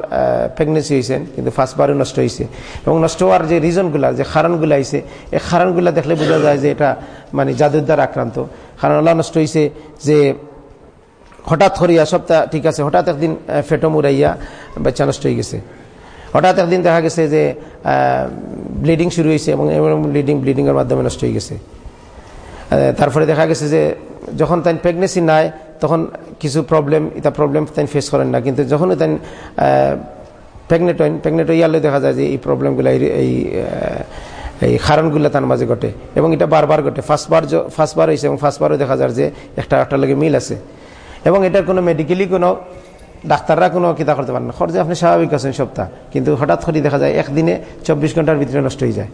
প্রেগনেন্সি হয়েছে, কিন্তু ফার্স্টবারও নষ্ট হয়েছে। এবং নষ্ট হওয়ার যে রিজনগুলা যে কারণগুলো আইছে এই কারণগুলা দেখলে বোঝা যায় যে এটা মানে জাদুর দ্বারা আক্রান্ত। কারণ আল্লাহ নষ্ট হয়েছে যে হঠাৎ করিয়া সপ্তাহ, ঠিক আছে, হঠাৎ একদিন ফেটো মুরাইয়া বাচ্চা নষ্ট হয়ে গেছে। হঠাৎ একদিন দেখা গেছে যে ব্লিডিং শুরু হয়েছে এবং ব্লিডিং ব্লিডিংয়ের মাধ্যমে নষ্ট হয়ে গেছে। তারপরে দেখা গেছে যে, যখন তাই প্রেগনেন্সি নাই, তখন কিছু প্রবলেম এটা প্রবলেম তাই ফেস করেন না। কিন্তু যখন তাই প্রেগনেন্ট হইন প্রেগনেন্ট হইয়ালে দেখা যায় যে, এই প্রবলেমগুলো এই এই কারণগুলো তার মাঝে ঘটে। এবং এটা বারবার ঘটে। ফার্স্টবার ফার্স্টবার হয়েছে এবং ফার্স্টবারও দেখা যায় যে, একটা একটা লগে মিল আছে। এবং এটার কোনো মেডিকেলি কোনো ডাক্তাররা কোনো কিতা করতে পারেন খরচে আপনি স্বাভাবিক আছেন সপ্তাহ, কিন্তু হঠাৎ করে দেখা যায় একদিনে চব্বিশ ঘণ্টার ভিতরে নষ্ট হয়ে যায়।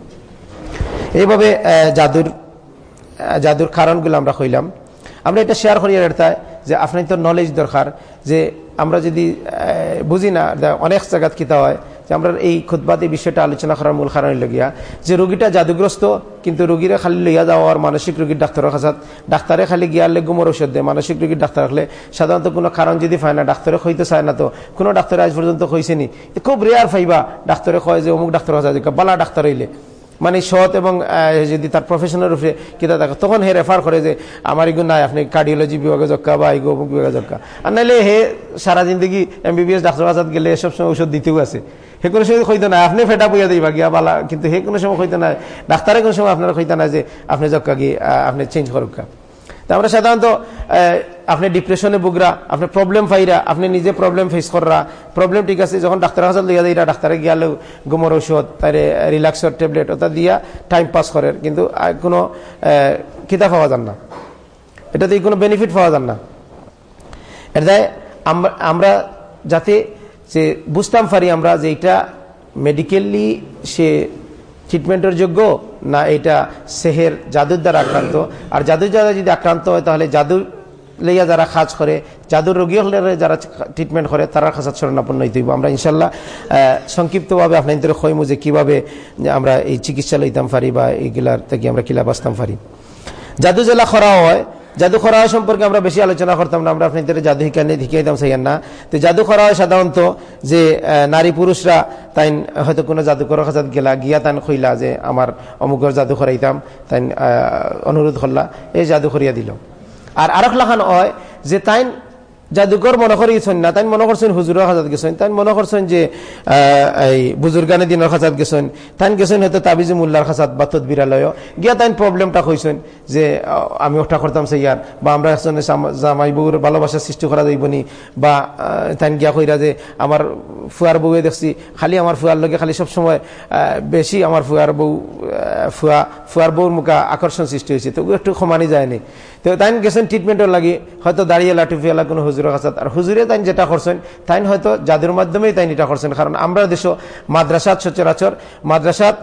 এইভাবে জাদুর জাদুর কারণগুলো আমরা কইলাম আমরা এটা শেয়ার করি এটা যে আপনার তো নলেজ দরকার যে আমরা যদি বুঝি না অনেক জায়গাত কিতা হয় যে আমরা এই খুদ্বাদ বিষয়টা আলোচনা করার মূল কারণ লগিয়া যে রোগীটা জাদুগ্রস্ত, কিন্তু রোগীরা খালি লইয়া যাওয়ার মানসিক রোগীর ডাক্তারের কাছে ডাক্তারে খালি গিয়ালে গুমর ওষুধ দেয়। মানসিক রোগীর ডাক্তার হলে সাধারণত কোনো কারণ যদি পায় না, ডাক্তারে হইতে চায় না তো। কোনো ডাক্তারে আজ পর্যন্ত নি খুব রেয়ার ফাইবা। ডাক্তারে কয় যে অমুক ডাক্তার কাছে বালা ডাক্তার হইলে। মানে সৎ এবং যদি তার প্রফেশনের উপরে কিতা থাকে, তখন হে রেফার করে যে, আমার এগুলো নাই, আপনি কার্ডিওলজি বিভাগে যক্কা বা এগো অমুক বিভাগে যক্কা। আর নাইলে হে সারা জিন্দগি এমবিবিএস ডাক্তার কাছাত গেলে এসব সময় ওষুধ দিতেও আছে। হে কোনো সময় হইতো না, আপনি ফেটা বইয়া দিবা গিয়া বালা, কিন্তু হে কোনো সময় হইতো না ডাক্তারে কোনো সময় আপনার হইতো না যে আপনি যক্কা গিয়ে আপনি চেঞ্জ করুক তা আমরা সাধারণত আপনি ডিপ্রেশনে বুগরা আপনি প্রবলেম ফাইরা আপনি নিজে প্রবলেম ফেস করা প্রবলেম ঠিক আছে, যখন ডাক্তার কাছে লিয়া দিই ডাক্তারে গিয়ালেও গুমর ঔষধ তারে রিল্যাক্সর ট্যাবলেট ওটা দিয়া টাইম পাস করে কিন্তু কোনো কিতাব পাওয়া যান না। এটাতে কোনো বেনিফিট পাওয়া যান না। এটা আমরা যাতে যে বুঝতাম পারি আমরা যে এটা মেডিকেলি সে ট্রিটমেন্টের যোগ্য, না এটা সেহের জাদুর দ্বারা আক্রান্ত? আর জাদুর দ্বারা যদি আক্রান্ত হয়, তাহলে জাদু লইয়া যারা কাজ করে, জাদুর রোগী হলে যারা ট্রিটমেন্ট করে তারা কাছে শরণাপন্ন হইতে হইব। আমরা ইনশাল্লাহ সংক্ষিপ্তভাবে আপনাদের খৈমু যে কীভাবে আমরা এই চিকিৎসা লইতাম পারি বা এইগুলার থেকে আমরা কিলা বাঁচতাম পারি জাদু জেলা খরা হয় জাদু খরা সম্পর্কে আমরা বেশি আলোচনা করতাম না, আমরা আপনাদের জাদু হিকানে দিতাম সেই না তো জাদু খরা সাধারণত যে নারী পুরুষরা তাই হয়তো কোনো জাদুকর কাছাত গেলা, গিয়া তান খইলা যে, আমার অমুকর জাদু খরাইতাম তাই অনুরোধ করলা, এই জাদু খরিয়া দিল। আর আরেক লাখান হয় যে তাই জাদুকর মনে করিয়েছেন না তাই মনে করছেন হুজুরের হাজাত গেছেন তাই মনে করছেন যে এই বুজুর্গানের দিনের খাঁচাত গেছেন তাই গেছেন হয়তো তাবিজ মুল্লার খাঁচাত বা তদবিরালয় গিয়া তাই প্রবলেমটা হয়েছেন যে আমি ওটা করতাম সেই ইয়ার, বা আমরা একজনে জামাই বউর ভালোবাসার সৃষ্টি করা যাইব নি, বা তাই গিয়া কইরা যে, আমার ফুয়ার বউয়ে দেখছি, খালি আমার ফুয়ার লগে খালি সবসময় বেশি আমার ফুয়ার বউ ফুয়া, ফুয়ার বউর মুখা আকর্ষণ সৃষ্টি হয়েছে তো একটু ক্ষমানি যায়নি তো তাই গেছেন ট্রিটমেন্টও লাগে, হয়তো দাঁড়িয়ে লাটুফিয়ালা কোনো হুজুরের কাছে আর হুজুরে তাইন যেটা করছেন তাইন হয়তো জাদুর মাধ্যমেই তাই এটা করছেন কারণ আমরা দেশ মাদ্রাসাত সচরাচর, মাদ্রাসাত,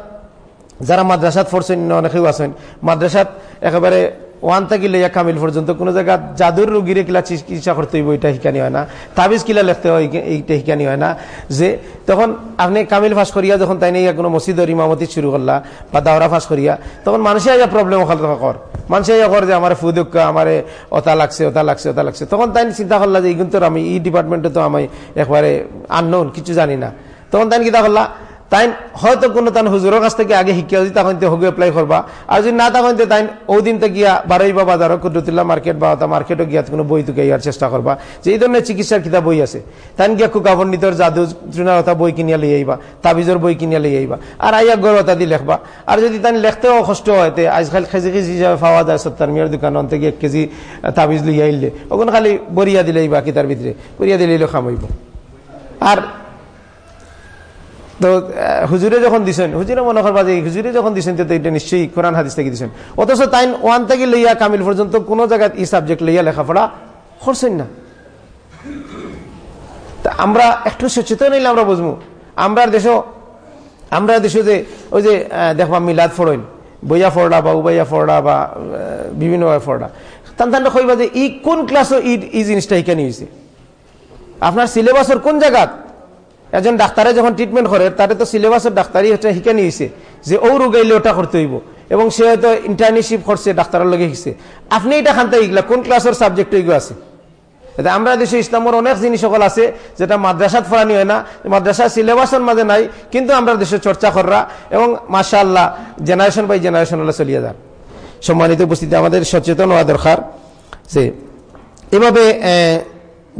যারা মাদ্রাসাত পড়ছেন, অনেকেও আছেন, মাদ্রাসাত একেবারে ওয়ান থেকে লইয়া কামিল পর্যন্ত কোনো জায়গা জাদুর রোগীরে কিলা চিকিৎসা করতে হইব, এটা শিকানি হয় না। তাবিজ কিলা লিখতে হয় এইটা শিকানি হয় না। যে তখন আপনি কামিল ফাঁস করিয়া যখন তাই নিয়ে কোনো মসজিদর ইমামতি শুরু করলা বা দাওরা ফাঁস করিয়া, তখন মানুষে আইয়া প্রবলেম কর। মানুষে আইয়া কর যে আমার ফুদক্ষ আমার ওতা লাগছে ওতা লাগছে ওতা লাগছে। তখন তাই চিন্তা করলা যে এই কিন্তু আমি, এই ডিপার্টমেন্টে তো আমি একবারে আননোন কিছু জানি না। তখন তাই চিন্তা করলা তাই হয়তো কোনো তান হুজুরের কাছ থেকে আগে শিক্ষা যদি তখন হগু এপ্লাই করবা আর যদি না তখন তাই ওদিন তো গিয়া বারোই বা বাজারও কুদ্রতুল্লাহ মার্কেট বা তা মার্কেটও গিয়া কোনো বই তুকে ইয়ার চেষ্টা করবা যে এই ধরনের চিকিৎসার কিতাব বই আছে। তাই গিয়া কুকাবর্ণিতর জাদু চুনারতা বই কিনিয়া লিয়ে আইবা তাবিজর বই কিনিয়া লিয়ে আইবা আর আইয়া গরতা দি লেখবা। আর যদি তাই লেখতেও কষ্ট হয় আজকাল খেজি খেজি হিসাবে পাওয়া যায় সত্তর মিয়ার দোকান অন্তে গিয়ে এক কেজি তাবিজ লিয়ে আইলে ওখানে খালি বরিয়া দিলেই বা কিতার ভিতরে বরিয়া দিলেই খামাইব আর তো হুজুরে যখন দিছেন, হুজুরে মনে করবা যে হুজুরে যখন দিছেন, তো এটা নিশ্চয়ই কোরআন হাদিস থেকে দিছেন। অথচ তাই ওয়ান থেকে লইয়া কামিল পর্যন্ত কোন জায়গায় ই সাবজেক্ট লইয়া লেখাপড়া করছেন না। তা আমরা একটু সচেতন হইলে আমরা বুঝব আমরা দেশ আমরা দেশে যে, ওই যে দেখবা মিলাদ ফোড়েন বইয়া ফোড়া বা উবাইয়া ফোড়া বা বিভিন্নভাবে ফোড়া তান তান কইবা যে ই কোন ক্লাসও ই এই জিনিসটা এখানে হয়েছে আপনার সিলেবাসের কোন জায়গাত? একজন ডাক্তারে যখন ট্রিটমেন্ট করে, তাতে তো সিলেবাসের ডাক্তারই হচ্ছে শিখে নিয়েছে যে ও রোগাইলে ওটা করতে হইব। এবং সে হয়তো ইন্টার্নশিপ করছে, ডাক্তারের লগে শিখছে। আপনি এটা খানতে এগুলা কোন ক্লাসের সাবজেক্ট এগুলো আছে? আমরা দেশে ইসলামের অনেক জিনিস সকল আছে, যেটা মাদ্রাসাত ফরানি হয় না মাদ্রাসা সিলেবাসের মাঝে নাই, কিন্তু আমরা দেশে চর্চা করা এবং মাসা আল্লাহ জেনারেশন বাই জেনারেশন হলে চলিয়ে যান সম্মানিত উপস্থিতি আমাদের সচেতন হওয়া দরকার, যে এভাবে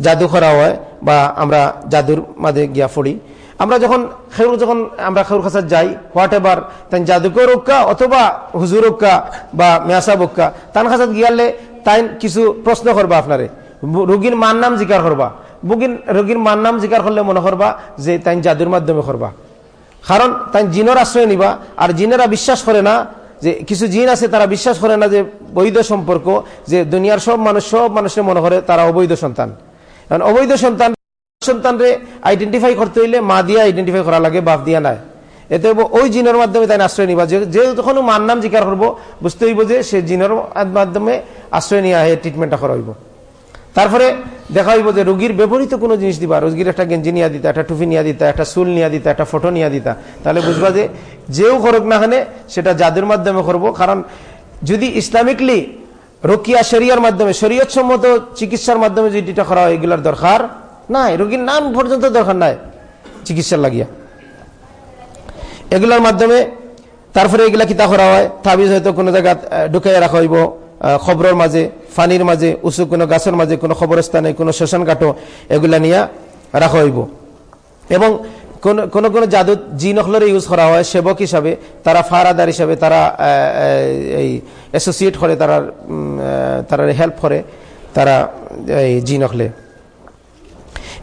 জাদু করা হয় বা আমরা জাদুর মাঝে গিয়া পড়ি। আমরা যখন খেউর যখন আমরা খেউর খাসার যাই হোয়াট এভার তাই জাদুকর রক্ষা অথবা হুজুর রক্ষা বা মেয়াসা বক্কা তান খাসাত গিয়ালে তাই কিছু প্রশ্ন করবা আপনারে। রোগীর মান নাম জিকার করবা। বুগিন রোগীর মান নাম জিকার করলে মনে করবা যে তাই জাদুর মাধ্যমে করবা। কারণ তাই জিনের আশ্রয় নিবা, আর জিনেরা বিশ্বাস করে না যে কিছু জিন আছে তারা বিশ্বাস করে না যে বৈধ সম্পর্ক, যে দুনিয়ার সব মানুষ সব মানুষের মনে করে তারা অবৈধ সন্তান। কারণ অবৈধ সন্তান, সন্তানরে আইডেন্টিফাই করতে হইলে মা দিয়ে আইডেন্টিফাই করা লাগে, বাপ দিয়া নাই। এতে ওই জিনের মাধ্যমে তাই আশ্রয় নিবা। যে যখন মার নাম জিকার করব, বুঝতে হইব যে সে জিনের মাধ্যমে আশ্রয় নিয়ে ট্রিটমেন্টটা করা হইব। তারপরে দেখা হইব যে রোগীর ব্যবহৃত কোনো জিনিস দিবা। রোগীর একটা গেঞ্জি নিয়ে দিতা, একটা টুপি নিয়ে দিতা, একটা চুল নিয়ে দিতা, একটা ফটো নিয়ে দিতা। তাহলে বুঝবা যে যেও করুক না সেটা জাদুর মাধ্যমে করব। কারণ যদি ইসলামিকলি রকিয়া শরিয়ার মাধ্যমে শরীয়ত সম্মত চিকিৎসার মাধ্যমে যদি এটা করা হয়, এগুলোর দরকার নাই। রোগীর নাম পর্যন্ত দরকার নাই চিকিৎসার লাগিয়া। এগুলোর মাধ্যমে তারপরে এগুলা কিতা করা হয়? তাবিজ হয়তো কোনো জায়গা ঢুকাইয়া রাখা হইব খবরের মাঝে, ফানির মাঝে, উঁচু কোনো গাছের মাঝে, কোনো খবরস্থানে, কোনো শ্মশান কাটো এগুলা নিয়ে রাখা হইব। এবং কোন কোন কোন জাদু জি নখলের ইউজ করা হয়, সেবক হিসাবে, তারা ফারাদার হিসাবে, তারা এই অ্যাসোসিয়েট করে, তারা তারা হেল্প করে, তারা, এই জি নখলে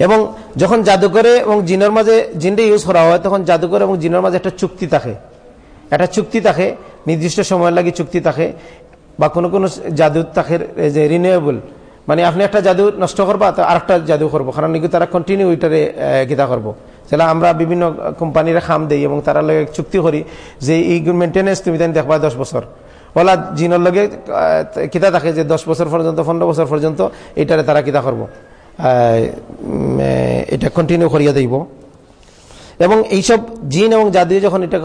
এবং যখন জাদুকরে এবং জিনের মাঝে জিনটা ইউজ করা হয়, তখন জাদুকর এবং জিনের মাঝে একটা চুক্তি থাকে। একটা চুক্তি থাকে, নির্দিষ্ট সময় লাগে চুক্তি থাকে, বা কোনো কোনো জাদু থাকে যে রিনিউয়েবল মানে আপনি একটা জাদু নষ্ট করবা, তো আরেকটা জাদু করব। কারণ নাকি তারা কন্টিনিউ ওইটারে গীতা করব। সেটা আমরা বিভিন্ন কোম্পানির খাম দিই এবং তারা লগে চুক্তি করি যে এই মেনটেন্যান্স তুমি তাই দেখবা দশ বছর। ওলা জিনের লগে কিতা থাকে যে দশ বছর পর্যন্ত পনেরো বছর পর্যন্ত এটারে তারা কিতা করব এটা কন্টিনিউ করিয়া দিব এবং এইসব জিন এবং জাদু যখন এটা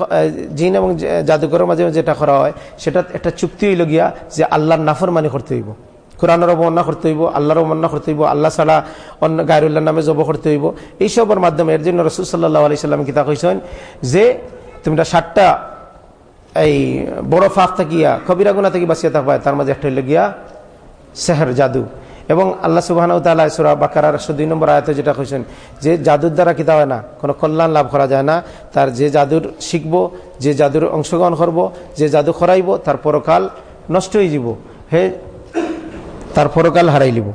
জিন এবং জাদুঘরের মাঝে যেটা করা হয় সেটা একটা চুক্তি হইল গিয়া যে আল্লাহর নাফর মানে করতে হইব। কোরআনের অবমাননা করতে হইব, আল্লাহর অবমাননা করতে হইব, আল্লাহ ছাড়া অন্য গায়রুল্লাহ নামে জব করতে হইব। এইসবের মাধ্যমে এর জন্য রসুল সাল্লাহ আলি সাল্লাম কিতা কইছেন? যে তোমরা ষাটটা এই বড় ফাঁক থাকিয়া, কবিরা গুণা থেকে বাঁচিয়ে থাকবা, তার মাঝে একটা হইল গিয়া সেহের, জাদু। এবং আল্লাহ সুবাহ সুরা বাকার একশো দুই নম্বর আয়তে যেটা কইছেন, যে জাদুর দ্বারা কিতা হয় না? কোনো কল্যাণ লাভ করা যায় না। তার যে জাদুর শিখব, যে জাদুর অংশগ্রহণ করব, যে জাদু খরাইব তার পরকাল নষ্ট হয়ে যাব হে তার পরকাল হারাই লিব।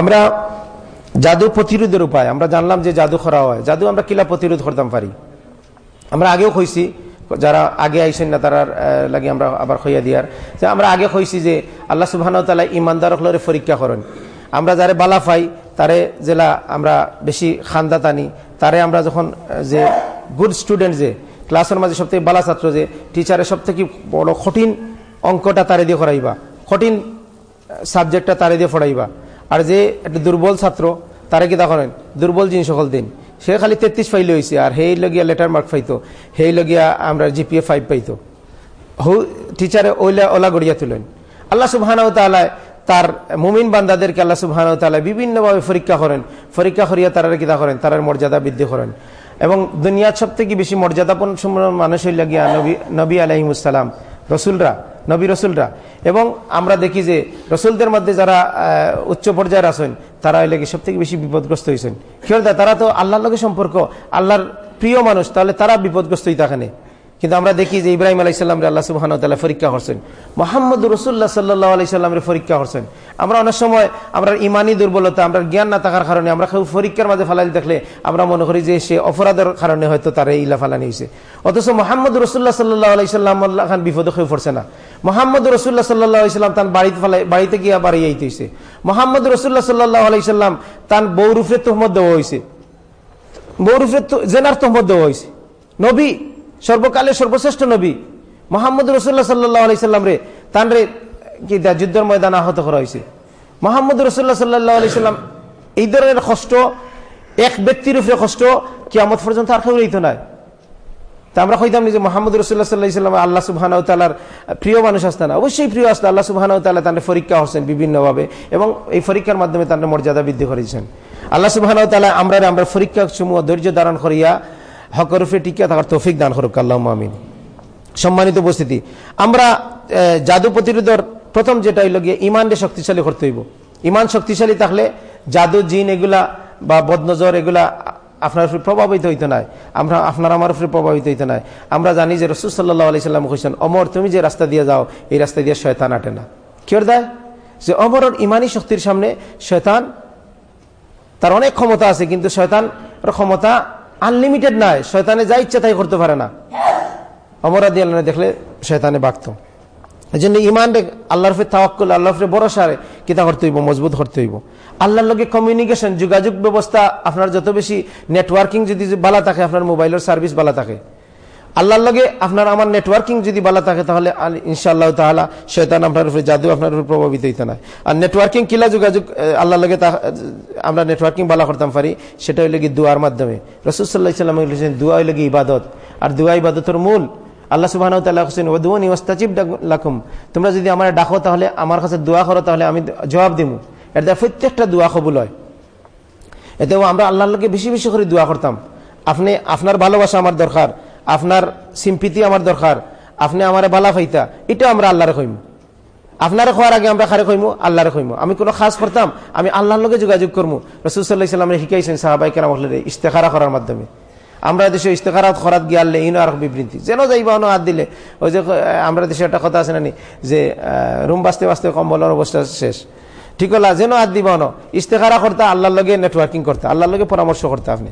আমরা জাদু প্রতিরোধের উপায়, আমরা জানলাম যে জাদু করা হয়। জাদু আমরা কিলা প্রতিরোধ করতাম পারি। আমরা আগেও কইছি, যারা আগে আইসেন না তারা লাগে আমরা আবার খইয়া দিয়ার, যে আমরা আগে কইছি যে আল্লাহ সুবাহ ইমানদার হলরে পরীক্ষা করেন। আমরা যারে বালা পাই তারে জেলা আমরা বেশি খান্দা টানি তারে আমরা যখন যে গুড স্টুডেন্ট যে ক্লাসের মাঝে সবথেকে বালা ছাত্র যে টিচারের সব থেকে বড় কঠিন অঙ্কটা তারে দিয়ে করাইবা। কঠিন সাবজেক্টটা তারে দিয়ে পড়াইবা। আর যে একটা দুর্বল ছাত্র, তারে কি দেখেন দুর্বল জিনিস সকল দিন। সে খালি তেত্রিশ ফাইল হয়েছে আর হেই লগিয়া লেটার মার্ক পাইতো, হেই লগিয়া আমরা জিপিএ ফাইভ পাইতো। হু টিচারে ওইলা ওলা গড়িয়া তুলেন। আল্লাহ সুবাহান তার মুমিন বান্দাদেরকে আল্লাহ সুবাহান তালা বিভিন্নভাবে পরীক্ষা করেন। পরীক্ষা করিয়া তারা কিতা করেন? তারার মর্যাদা বৃদ্ধি করেন। এবং দুনিয়ার সব থেকে বেশি মর্যাদাপন মানুষ হইলা গিয়া নবী নবী আলহিমুসালাম রসুলরা, নবী রসুলরা। এবং আমরা দেখি যে রসুলদের মধ্যে যারা উচ্চ পর্যায়ের আছেন, তারা এলাকে সব থেকে বেশি বিপদগ্রস্ত হয়েছেন কি তারা তো আল্লাহর লগে সম্পর্ক, আল্লাহর প্রিয় মানুষ, তাহলে তারা বিপদগ্রস্ত হইতাখানে কিন্তু আমরা দেখি যে ইব্রাহিম আলাইসাল্লাম আল্লাহ সুবাহান তাল্লাহ পরীক্ষা করছেন। মোহাম্মদ রসুল্লাহ সাল্লাহ আলাইসাল্লামের পরীক্ষা করছেন। আমরা অনেক সময় আমরা ইমানি দুর্বলতা আমরা জ্ঞান না থাকার কারণে আমরা কেউ পরীক্ষার মাঝে ফালাইল দেখলে আমরা মনে করি যে সে অপরাধের কারণে হয়তো তারা ইলা ফালানি হয়েছে। অথচ মোহাম্মদ রসুল্লাহ সাল্লাহ আলাইসাল্লাম খান বিপদ কেউ পড়ছে না। মোহাম্মদ রসুল্লাহ সাল্লাহ ইসলাম তার বাড়িতে ফেলে বাড়িতে গিয়া বাড়ি আইতেছে মোহাম্মদ রসুল্লাহ সাল্লাহ আলাইসাল্লাম তার বৌরুফের তোহমত দেওয়া হয়েছে বৌরুফের জেনার তোহমত দেওয়া হয়েছে নবী সর্বকালের সর্বশ্রেষ্ঠ নবী মোহাম্মদ রসুল্লাহ সাল্লাহ আলাইসাল্লাম রে, তান রে, কি যুদ্ধের ময়দান আহত করা হয়েছে। মোহাম্মদ রসুল্লাহ সাল্লাহ আলাইসাল্লাম এই ধরনের কষ্ট, এক ব্যক্তির উপরে কষ্ট কিয়ামত পর্যন্ত আর কেউ রইত নয় তা আমরা কইতাম যে মোহাম্মদ রসুল্লাহ সাল্লাহ আল্লাহ সুবাহান তালার প্রিয় মানুষ আসতে না। অবশ্যই প্রিয় আসতে আল্লাহ সুবাহান তাল্লাহ তাদের পরীক্ষা হচ্ছেন বিভিন্নভাবে এবং এই পরীক্ষার মাধ্যমে তাদের মর্যাদা বৃদ্ধি করেছেন। আল্লাহ সুবাহান তালা আমরা আমরা পরীক্ষা সমূহ ধৈর্য ধারণ করিয়া হকরফে টিকা থাকার তৌফিক দান করুক আল্লাহ আমিন। সম্মানিত উপস্থিতি, আমরা জাদু প্রতিরোধের প্রথম যেটা হইল গিয়ে ইমানকে শক্তিশালী করতে হইব। ইমান শক্তিশালী থাকলে জাদু, জিন এগুলা বা বদনজর এগুলা আপনার উপরে প্রভাবিত হইতে নাই। আমরা, আপনার আমার উপরে প্রভাবিত হইতে নাই। আমরা জানি যে রসুল সাল্লাহ আলি সাল্লাম কইছেন, অমর, তুমি যে রাস্তা দিয়ে যাও, এই রাস্তা দিয়ে শয়তান আটে না। কেউ দেয় যে অমরের ইমানি শক্তির সামনে শয়তান, তার অনেক ক্ষমতা আছে, কিন্তু শয়তান ক্ষমতা আনলিমিটেড নাই, শয়তানে যা ইচ্ছা তাই করতে পারে না। অমরাদি আল্লাহ দেখলে শয়তানে বাড়ত এই জন্য ইমান আল্লাহর ফে তাওয়াক্কুল, আল্লাহর ফের ভরসারে কিতা করতে হইব, মজবুত করতে হইব। আল্লাহর লগে কমিউনিকেশন যোগাযোগ ব্যবস্থা আপনার যত বেশি নেটওয়ার্কিং যদি বালা থাকে, আপনার মোবাইলের সার্ভিস বালা থাকে। আল্লাহর লগে আপনার আমার নেটওয়ার্কিং যদি বালা থাকে, তাহলে ইনশাআল্লাহ তাহলে শয়তান আপনার উপরে জাদু আপনার উপরে প্রভাবিত হইতে না আর নেটওয়ার্কিং কিলা যোগাযোগ আল্লাহর লগে আমরা নেটওয়ার্কিং বালা করতাম পারি সেটা হইলে কি দুয়ার মাধ্যমে। রসুল্লাহ ইসলাম দোয়া হইলে কি ইবাদত। আর দুয়া ইবাদতের মূল, আল্লাহ সুবাহ লাকুম। তোমরা যদি আমার ডাকো, তাহলে আমার কাছে দোয়া করো, তাহলে আমি জবাব দিব এর প্রত্যেকটা দোয়া কবুল হয়। এতেও আমরা আল্লাহর লোকে বেশি বেশি করে দোয়া করতাম। আপনি আপনার ভালোবাসা আমার দরকার। আপনার সিম্পিতি আমার দরকার, আপনি আমার বালা ফাইতা এটা আমরা আল্লাহরে কইম। আপনারা খোয়ার আগে আমরা খারে কইমু? আল্লাহরে কইমু। আমি কোনো খাস করতাম, আমি আল্লাহর লগে যোগাযোগ করব রসুল্লাহ ইসলামের শিখাইছেন সাহাবাই কেরাম ইস্তেখারা করার মাধ্যমে। আমরা দেশে ইস্তেকারাত খরাত গিয়ালে ইনো আর বিবৃতি, যেন যাইবা অন্য হাত দিলে। ওই যে আমরা দেশে একটা কথা আছে নানি যে রুম বাঁচতে বাঁচতে কম্বলের অবস্থা শেষ। ঠিক হলা, যেন হাত দিবা অন। ইস্তেকারা করতে আল্লাহর লগে নেটওয়ার্কিং করতে, আল্লাহর লগে পরামর্শ করতে আপনি।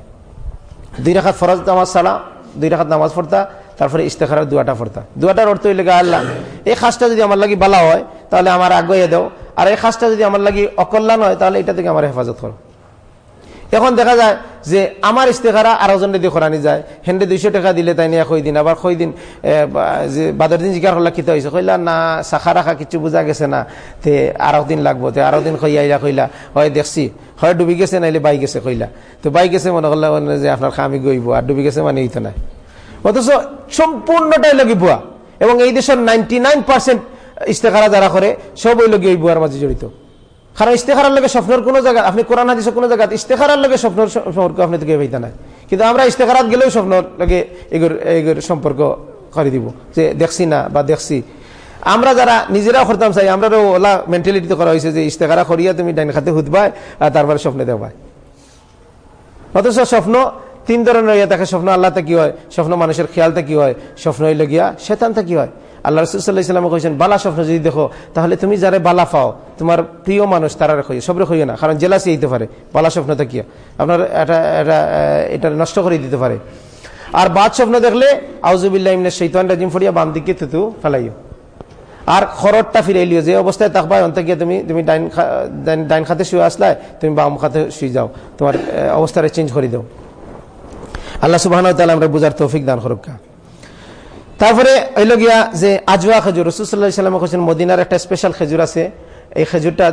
দুই রাখাত ফরজ, নামাজ সালা দুই রাখাত নামাজ পড়তা, তারপরে ইস্তেখারার দুয়াটা পড়তা। দুয়াটার অর্থ হইলে আল্লাহ, এই খাসটা যদি আমার লাগি বালা হয়, তাহলে আমার আগ্রহ দাও। আর এই খাসটা যদি আমার লাগি অকল্যাণ হয়, তাহলে এটা থেকে আমার হেফাজত করো। এখন দেখা যায় যে আমার ইস্তেকারা আরও জন দিয়ে খরানি যায় হেন্ডে দুইশো টাকা দিলে তাই নিয়ে কই দিন আবার কই দিন যে বাদর দিন জিকার করলা কিতা হয়েছে, কইলা, না, শাখা রাখা কিছু বোঝা গেছে না, তে আরও দিন লাগবো, তে আরও দিন কইয়া আইলা কইলা, হয় দেখছি, হয় ডুবি গেছে নাইলে বাই গেছে কইলা, তো বাই গেছে মনে করলে যে আপনার খামি গইব, আর ডুবি গেছে মানে এইতো নাই। অথচ সম্পূর্ণটাই লাগি বুয়া, এবং এই দেশের নাইনটি নাইন পার্সেন্ট ইস্তেকারা যারা করে সব ওই লগি ওই বুয়ার মাঝে জড়িত। কারণ ইস্তেখারার লগে স্বপ্নের কোনো জায়গা, আপনি কোরআন, হাদিসের কোনো জায়গা, ইস্তেখারার লগে স্বপ্নের সম্পর্ক আপনি থেকে পাইতে নাই। কিন্তু আমরা ইস্তেখারাত গেলেও স্বপ্ন লগে এগুর এগুর সম্পর্ক করে দিব, যে দেখছি না বা দেখছি। আমরা যারা নিজেরাও করতাম চাই আমরাও ওলা মেন্টালিটিতে করা হয়েছে যে ইস্তেখারা করিয়া তুমি ডাইন খাতে হুদবাই আর তারপরে স্বপ্নে দেবাই অথচ স্বপ্ন তিন ধরনের ইয়ে থাকে। স্বপ্ন আল্লাহতে কি হয়? স্বপ্ন মানুষের খেয়ালতে কি হয়? স্বপ্ন হইলে গিয়া শেতানতে কি হয়? আল্লাহ রসুল্লাহ ইসলামে কইছেন, বালা স্বপ্ন যদি দেখো, তাহলে তুমি যারা বালা পাও, তোমার প্রিয় মানুষ তারা খইয়ে সবরে খইয়ে না, কারণ জেলাসি হইতে পারে। বালা স্বপ্নটা কি আপনার এটা এটা এটা নষ্ট করে দিতে পারে। আর বাদ স্বপ্ন দেখলে আউজুবিল্লাহ ইমনে শৈতান রাজিম ফরিয়া বাম দিকে তুতু ফেলাইও। আর খরটটা ফিরাইলিও, যে অবস্থায় থাকবা অন্ত গিয়ে তুমি তুমি ডাইন ডাইন খাতে শুয়ে আসলাই তুমি বাম খাতে শুয়ে যাও, তোমার অবস্থাটা চেঞ্জ করে দাও। আল্লাহ সুবাহ আমরা বুঝার তৌফিক দান করুকা তারপরে হইল গিয়া যে আজওয়া খেজুর রসুল্লাহ সাল্লাম বলছেন, মদিনার একটা স্পেশাল খেজুর আছে। এই খেজুরটা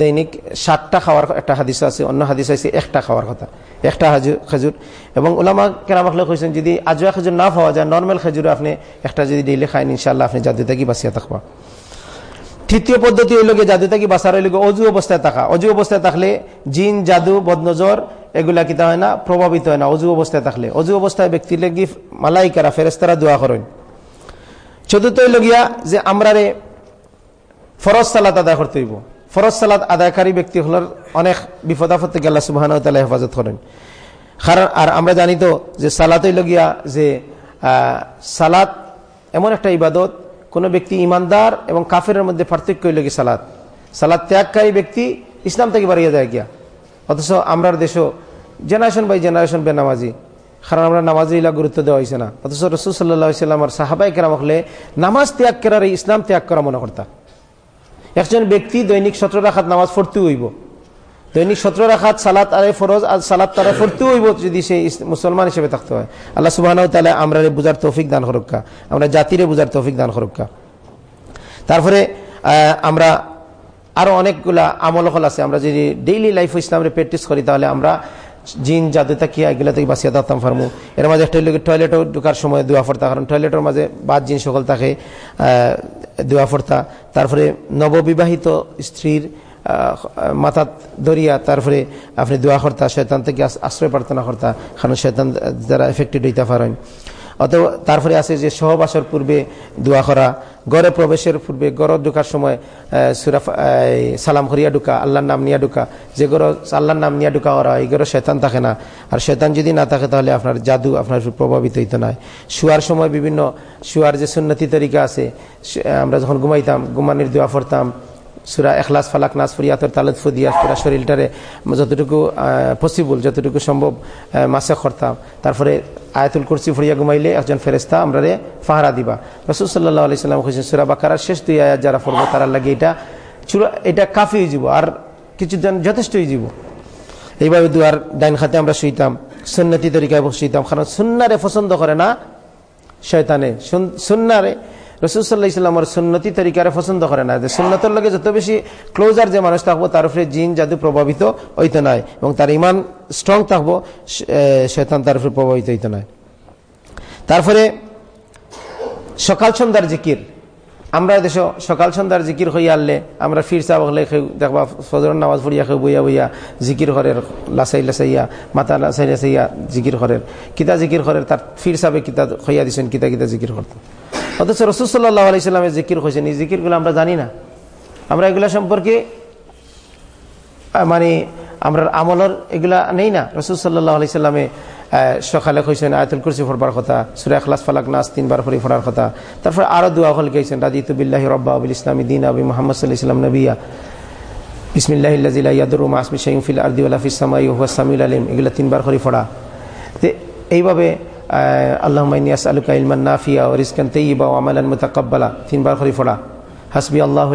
দৈনিক সাতটা খাওয়ার একটা হাদিস আছে, অন্য হাদিস আছে, একটা খাওয়ার কথা। একটা খেজুর। এবং ওলামা কেরামাকলে কইছেন যদি আজওয়া খেজুর না পাওয়া যায় নর্মাল খেজুর আপনি একটা যদি ডেইলি খাইন ইনশাল্লাহ আপনি জাদু থেকে বাঁচিয়ে থাকবা। তৃতীয় পদ্ধতি হইল গিয়ে জাদু থেকে বাঁচার, হইল অজু অবস্থায় থাকা। অজু অবস্থায় থাকলে জিন, জাদু, বদনজর এগুলা কিতা হয় না? প্রভাবিত হয় না, অজু অবস্থায় থাকলে। অজু অবস্থায় ব্যক্তি লেগি মালাইকারা ফেরেস্তারা দোয়া করেন। চতুর্থ হইল গিয়া যে আমরা রে ফরজ সালাত আদায় করতে হইব। ফরজ সালাত আদায়কারী ব্যক্তি হলার অনেক বিপদ আপদ থেকে আল্লাহ সুবাহ হেফাজত করেন। কারণ, আর আমরা জানি তো যে সালাত হইল গিয়া যে সালাত এমন একটা ইবাদত, কোনো ব্যক্তি ইমানদার এবং কাফের মধ্যে পার্থক্য হইল গিয়ে সালাত। সালাদ ত্যাগকারী ব্যক্তি ইসলাম থেকে বাড়িয়ে যায় গিয়া। অথচ আমরার দেশও জেনারেশন বাই জেনারেশন বেনামাজি। কারণ আমরা নামাজে ইলা গুরুত্ব দেওয়া হয়েছে না। অথচ রসুল সাল্লাহ সাল্লাম আর সাহাবাই কেরাম হলে নামাজ ত্যাগ করার ইসলাম ত্যাগ করা মনে করতা একজন ব্যক্তি দৈনিক সতেরো রাখাত নামাজ পড়তে হইব। দৈনিক সতেরো রাখাত সালাত আরে ফরজ আর সালাত তারা পড়তে হইব যদি সে মুসলমান হিসেবে থাকতে হয়। আল্লাহ সুবাহ তাহলে আমরা বুঝার তৌফিক দান হরক্কা আমরা জাতিরে বুঝার তৌফিক দান হরক্কা তারপরে আমরা আরও অনেকগুলা আমল হল আছে। আমরা যদি ডেইলি লাইফ ইসলামের প্র্যাকটিস করি, তাহলে আমরা জিন জাদু তাকিয়া এগুলো থেকে বাঁচিয়ে থাকতাম ফার্মু এর মাঝে টয়লেটও ঢুকার সময় দোয়া ফরতা কারণ টয়লেটের মাঝে বাদ জিন সকল থাকে দুয়া ফরতা তারপরে নববিবাহিত স্ত্রীর মাথা দরিয়া তারপরে আপনি দোয়া কর্তা, শয়তান থেকে আশ্রয় প্রার্থনা কর্তা, কারণ শয়তান যারা এফেক্টেড হইতে পারেন। অত তারপরে আছে যে সহবাসের পূর্বে দোয়া করা গড়ে প্রবেশের পূর্বে গড় ঢুকার সময় সুরাফ সালাম করিয়া ঢুকা, আল্লাহর নাম নিয়া ঢুকা। যে গড় আল্লাহর নাম নিয়া ঢুকা করা এই গড় শেতান থাকে না। আর শেতান যদি না থাকে তাহলে আপনার জাদু আপনার প্রভাবিত হইতে নয় শুয়ার সময় বিভিন্ন, শুয়ার যে সুন্নতি তরিকা আছে আমরা যখন ঘুমাইতাম, ঘুমানির দোয়া পড়তাম সুরা এখলাস ফালাক, নাস, ফরিয়াতর তালত, ফুদিয়া পুরা শরীরটারে যতটুকু পসিবল যতটুকু সম্ভব মাসে করতাম। তারপরে আয়াতুল কুরসি ফরিয়া ঘুমাইলে একজন ফেরেস্তা আমরা রে ফাহারা দিবা। রসুল সাল্লাহ আলি সাল্লাম খুঁজছেন সুরা বাকার শেষ দুই আয়াত যারা পড়ব তারা লাগে এটা চূড়া এটা কাফি যাব, আর কিছুদিন যথেষ্ট হয়ে যাব। এইভাবে দুয়ার ডাইন খাতে আমরা শুইতাম, সুন্নতি তরিকায় শুইতাম, কারণ সুন্নারে পছন্দ করে না শয়তানে। সুন্নারে রসুল্লাহ ইসলামের সুন্নতি তরিকারে পছন্দ করে না। সুন্নতের লগে যত বেশি ক্লোজার যে মানুষ থাকব, তার উপরে জিন, জাদু প্রভাবিত হইতে নয় এবং তার ইমান স্ট্রং থাকব শেতান তার উপরে প্রভাবিত হইতে নয় তারপরে সকাল সন্ধ্যার জিকির। আমরা দেশ সকাল সন্ধ্যার জিকির হইয়া আনলে আমরা ফির চাব হলে দেখবা ফজর নামাজ পড়িয়া খেয়ে বইয়া বইয়া জিকির করের লাসাই লাসাইয়া, মাথা লাসাই লাসাইয়া জিকির করের কিতা জিকির করের তার ফির চাবে কিতা হইয়া দিছেন, কিতা কিতা জিকির করতো। অথচ রসুল্লাহ আলাইসাল্লামের জিকির হয়েছেন এই জিকিরগুলো আমরা জানি না। আমরা এগুলা সম্পর্কে মানে আমরা আমলের এগুলা নেই না। রসুল সাল্লাহ আলাইসাল্লামে সকালে কইছেন আয়তুল কুরসি ফোরবার কথা, সুরে আখলাস ফালাক, নাস তিনবার ফরি ফোরার কথা। তারপর আরও দোয়া হল গেছেন রাজিতুবিল্লাহি রব্বা আবুল ইসলামী দিন আবি মোহাম্মদ সাল্লাহ ইসলাম নবিয়া। বিসমিল্লাহ ইয়াদুর মাসমি শাইফিল আর্দি আলাফিস সামাই হুয়া সামিউল আলিম। এগুলো তিনবার করে ফোড়া এইভাবে আল্লাহ মাইনিয়াস আলুকা ইলমান নাফিয়া ও রিসকান তৈবা ও আমালান মুতাকাব্বালা, তিনবার খরি ফোড়া হাসবি আল্লাহ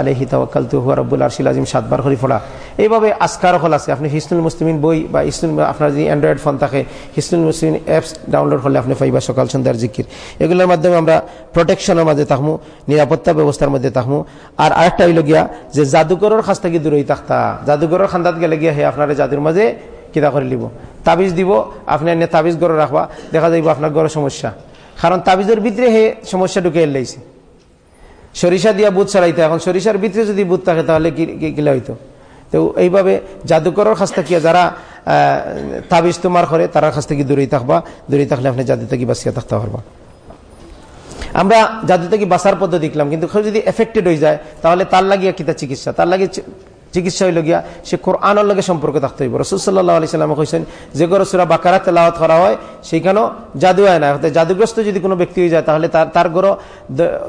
আলহি তাওয়াক্কালতু হুয়া রব্বুল আরশিল আজিম সাতবার খরি ফোড়া এইভাবে আজকার হল আছে। আপনি হিসনুল মুসলিমিন বই বা ইসনুল আপনার যদি অ্যান্ড্রয়েড ফোন থাকে হিসনুল মুসলিম অ্যাপস ডাউনলোড করলে আপনি পাইবা সকাল সন্ধ্যার জিকির। এগুলোর মাধ্যমে আমরা প্রোটেকশনের মধ্যে থাকব নিরাপত্তা ব্যবস্থার মধ্যে থাকব আর আরেকটা হইল গিয়া যে জাদুকরের কাছ থেকে দূরই থাকতা। জাদুকরের খান্দাত গেলে গিয়া হে আপনার জাদুর মাঝে কিতা করে লিব। তাবিজ দিব, আপনি এনে তাবিজ গড়ে রাখবা, দেখা যাইব আপনার গড়ের সমস্যা। কারণ তাবিজের ভিতরে হে সমস্যা ঢুকে এলাইছে সরিষা দিয়া বুধ ছাড়াইতো, এখন সরিষার ভিতরে যদি বুধ থাকে তাহলে কিলা হইতো তো এইভাবে জাদুকরের কাছ থেকে যারা তাবিজ তোমার করে তার কাছ থেকে দূরেই থাকবা, দূরেই থাকলে আপনি জাদু থেকে বাঁচিয়ে থাকতে পারবা। আমরা জাদু থেকে বাঁচার পদ্ধতি দেখলাম, কিন্তু যদি এফেক্টেড হয়ে যায়, তাহলে তার লাগিয়ে কিতা চিকিৎসা? তার লাগে চিকিৎসা হইল গিয়া সে কোরআনের লগে সম্পর্ক থাকতে হইব। রসুল্লাহ আলি সাল্লাম কইছেন, যে গরো সুরা বাকারা তেলাওয়াত করা হয়, সেইখানেও জাদু হয় না। জাদুগ্রস্ত যদি কোনো ব্যক্তি হয়ে যায়, তাহলে তার তার গরো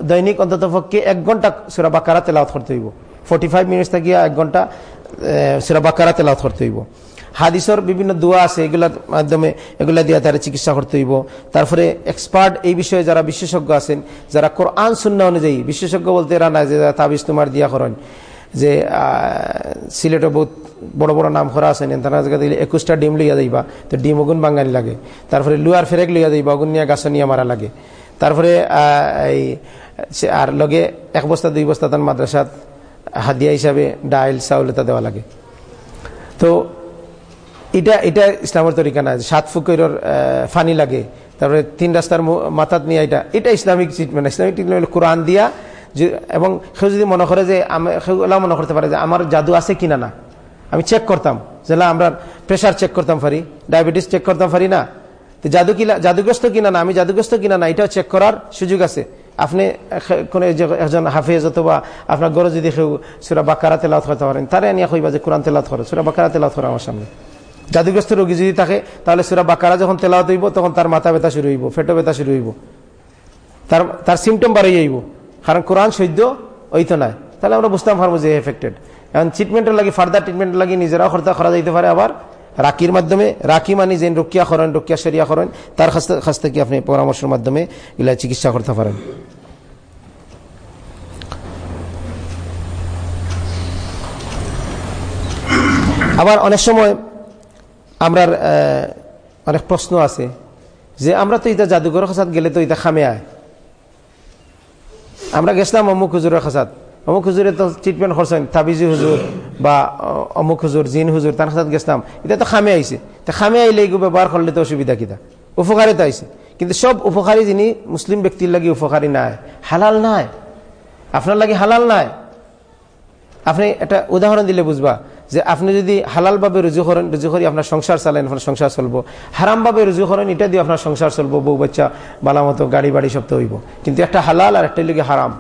দৈনিক অন্তত পক্ষে এক ঘণ্টা সুরা বাকারা তেলাওয়াত করতে হইব। ফোর্টি ফাইভ মিনিটস থেকে এক ঘণ্টা সুরা বাকারা তেলাওয়াত করতে হইব। হাদিসর বিভিন্ন দোয়া আছে, এগুলার মাধ্যমে এগুলা দিয়ে তারা চিকিৎসা করতে হইব। তারপরে এক্সপার্ট এই বিষয়ে যারা বিশেষজ্ঞ আছেন, যারা কোরআন শূন্য অনুযায়ী, বিশেষজ্ঞ বলতে এরা না যে তাবিজ তোমার দিয়া করেন। যে সিলেটে বহুত বড় বড় নাম করা আছে তারা জায়গা একুশটা ডিম লইয়া যাইবা। তো ডিম অগুন বাঙালি লাগে। তারপরে লুয়ার ফেরেক লইয়া যাইবা, অগুন নিয়ে গাছ নিয়ে মারা লাগে। তারপরে এই আর লগে এক বস্তা, দুই বস্তা তার মাদ্রাসাত হাদিয়া হিসাবে ডাইল, চাউল এটা দেওয়া লাগে। তো এটা এটা ইসলামের তরিকা না। সাত ফুকের ফানি লাগে। তারপরে তিন রাস্তার মাথাত নিয়ে এটা এটা ইসলামিক ট্রিটমেন্ট ইসলামিক ট্রিটমেন্ট কোরআন দিয়া এবং সে যদি মনে করে যে সেগুলা মনে করতে পারে যে আমার জাদু আছে কিনা না। আমি চেক করতাম যে আমরা প্রেশার চেক করতাম পারি ডায়াবেটিস চেক করতাম পারি না। তো জাদু কিনা, জাদুগ্রস্ত কিনা না, আমি জাদুগ্রস্ত কিনা না, এটাও চেক করার সুযোগ আছে। আপনি কোনো একজন হাফিজ অথবা আপনার গরো যদি কেউ সুরা বাকারা তেলাত করতে পারেন, তারা নিয়ে কইবা যে কোরআন তেলাত করে, সুরা বাকারা তেলাত করে আমার সামনে। জাদুগ্রস্ত রোগী যদি থাকে, তাহলে সুরা বাকারা যখন তেলাওয়াত হইব, তখন তার মাথা ব্যথা শুরু হইব, ফেটো ব্যথা শুরু হইব। তার তার সিমটম বাড়াই যাইব কারণ কোরআন সৈদ্য ওইতো নাই। তাহলে আমরা বুঝতাম পারব যে এফেক্টেড এখন ট্রিটমেন্টের লাগে ফার্দার ট্রিটমেন্টের লাগে নিজেরাও খরচা করা যাইতে পারে আবার রাকির মাধ্যমে। রাকি মানে যে রক্ষিয়া করেন রক্ষিয়া সেরিয়া করেন, তার কাছ থেকে আপনি পরামর্শের মাধ্যমে এগুলা চিকিৎসা করতে পারেন। আবার অনেক সময় আমরা অনেক প্রশ্ন আছে যে আমরা তো এটা জাদুঘর খাসাত গেলে তো এটা খামে আয়। আমরা গেছিলাম অমুক হুজুরের খাসাত। অমুক হুজুরে তো ট্রিটমেন্ট করছেন, তাবিজি হুজুর বা অমুক হুজুর, জিন হুজুর, তার খাসাত গেছিলাম। এটা তো খামে আইছে। তো খামে আইলে এগুলো ব্যবহার করলে তো অসুবিধা কিতা উপকারে তো আইছে। কিন্তু সব উপকারী যিনি মুসলিম ব্যক্তির লাগে উপকারী নাই। হালাল নাই। আপনার লাগে হালাল নাই। আপনি একটা উদাহরণ দিলে বুঝবা। যে আপনি যদি হালালভাবে রুজু করেন, রুজু করি আপনার সংসার চালেন আপনার সংসার চলবো। হারামভাবে রুজু করেন, এটা দিয়ে আপনার সংসার চলবো, বউ, বাচ্চা, বালা মতো, গাড়ি, বাড়ি, সব তো হইব। কিন্তু একটা হালাল আর একটা লিগে হারাম।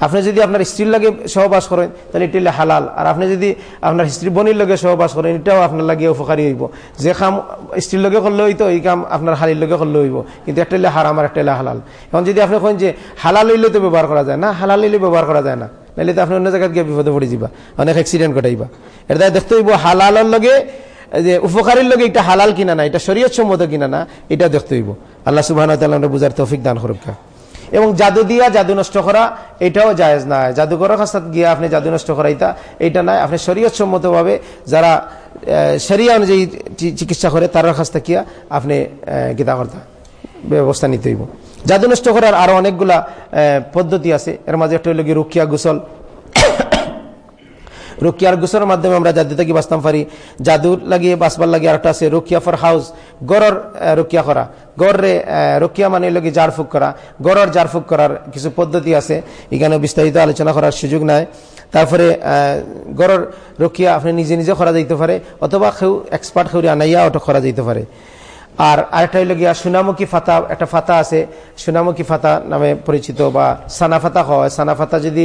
আপনি যদি আপনার স্ত্রীর লাগে সহবাস করেন, তাহলে এটি হালাল। আর আপনি যদি আপনার স্ত্রী বনির লগে সহবাস করেন, এটাও আপনার লাগে উপকারী হইব। যে কাম স্ত্রীর লগে করলে হইতো, এই কাম আপনার হালির লগে করলে হইব। কিন্তু একটা হারাম আর একটা হালাল। এখন যদি আপনি কেন যে হালাল হইলে তো ব্যবহার করা যায় না, হালাল হইলে ব্যবহার করা যায় না। নাহলে তো আপনি অন্য জায়গায় গিয়ে বিপদে পড়ে যাবা অনেক অ্যাক্সিডেন্ট ঘটাইবা। এটা দেখতে হইব হালালের লগে যে উপকারীর লগে এটা হালাল কিনা না, এটা শরীয়ত সম্মত কিনা না, এটা দেখতে হইব। আল্লাহ সুবাহ বুঝার তৌফিক দান করুকা। এবং জাদু দিয়া জাদু নষ্ট করা, এটাও জায়েজ না। জাদুঘরের কাছে গিয়ে আপনি জাদু নষ্ট করা এটা নয় আপনি শরীয়ত সম্মতভাবে যারা সেরিয়া অনুযায়ী চিকিৎসা করে, তার কাছ থেকে আপনি গীতা কর্তা। ব্যবস্থা নিতে হইব। জাদু নষ্ট করার আরও অনেকগুলা পদ্ধতি আছে। এর মাঝে একটা হইল গিয়ে রুকিয়া গুসল। রুকিয়ার গুসলের মাধ্যমে আমরা জাদু থেকে বাঁচতাম পারি। জাদু লাগিয়ে বাঁচবার লাগিয়ে আরেকটা আছে, রুকিয়া ফর হাউস। গড়র রুকিয়া করা। গড়রে রুকিয়া মানে লগে জারফুক করা। গড়র জারফুক করার কিছু পদ্ধতি আছে। এখানে বিস্তারিত আলোচনা করার সুযোগ নাই। তারপরে গড়র রুকিয়া আপনি নিজে নিজে করা যাইতে পারে। অথবা কেউ এক্সপার্ট কেউ আনাইয়া ওটা করা যাইতে পারে। আর আরেকটা হইল গিয়া সোনামুখী ফাতা, একটা ফাতা আছে, সোনামুখী ফাতা নামে পরিচিত বা সানা ফাতা খাওয়া হয় সানা ফাতা যদি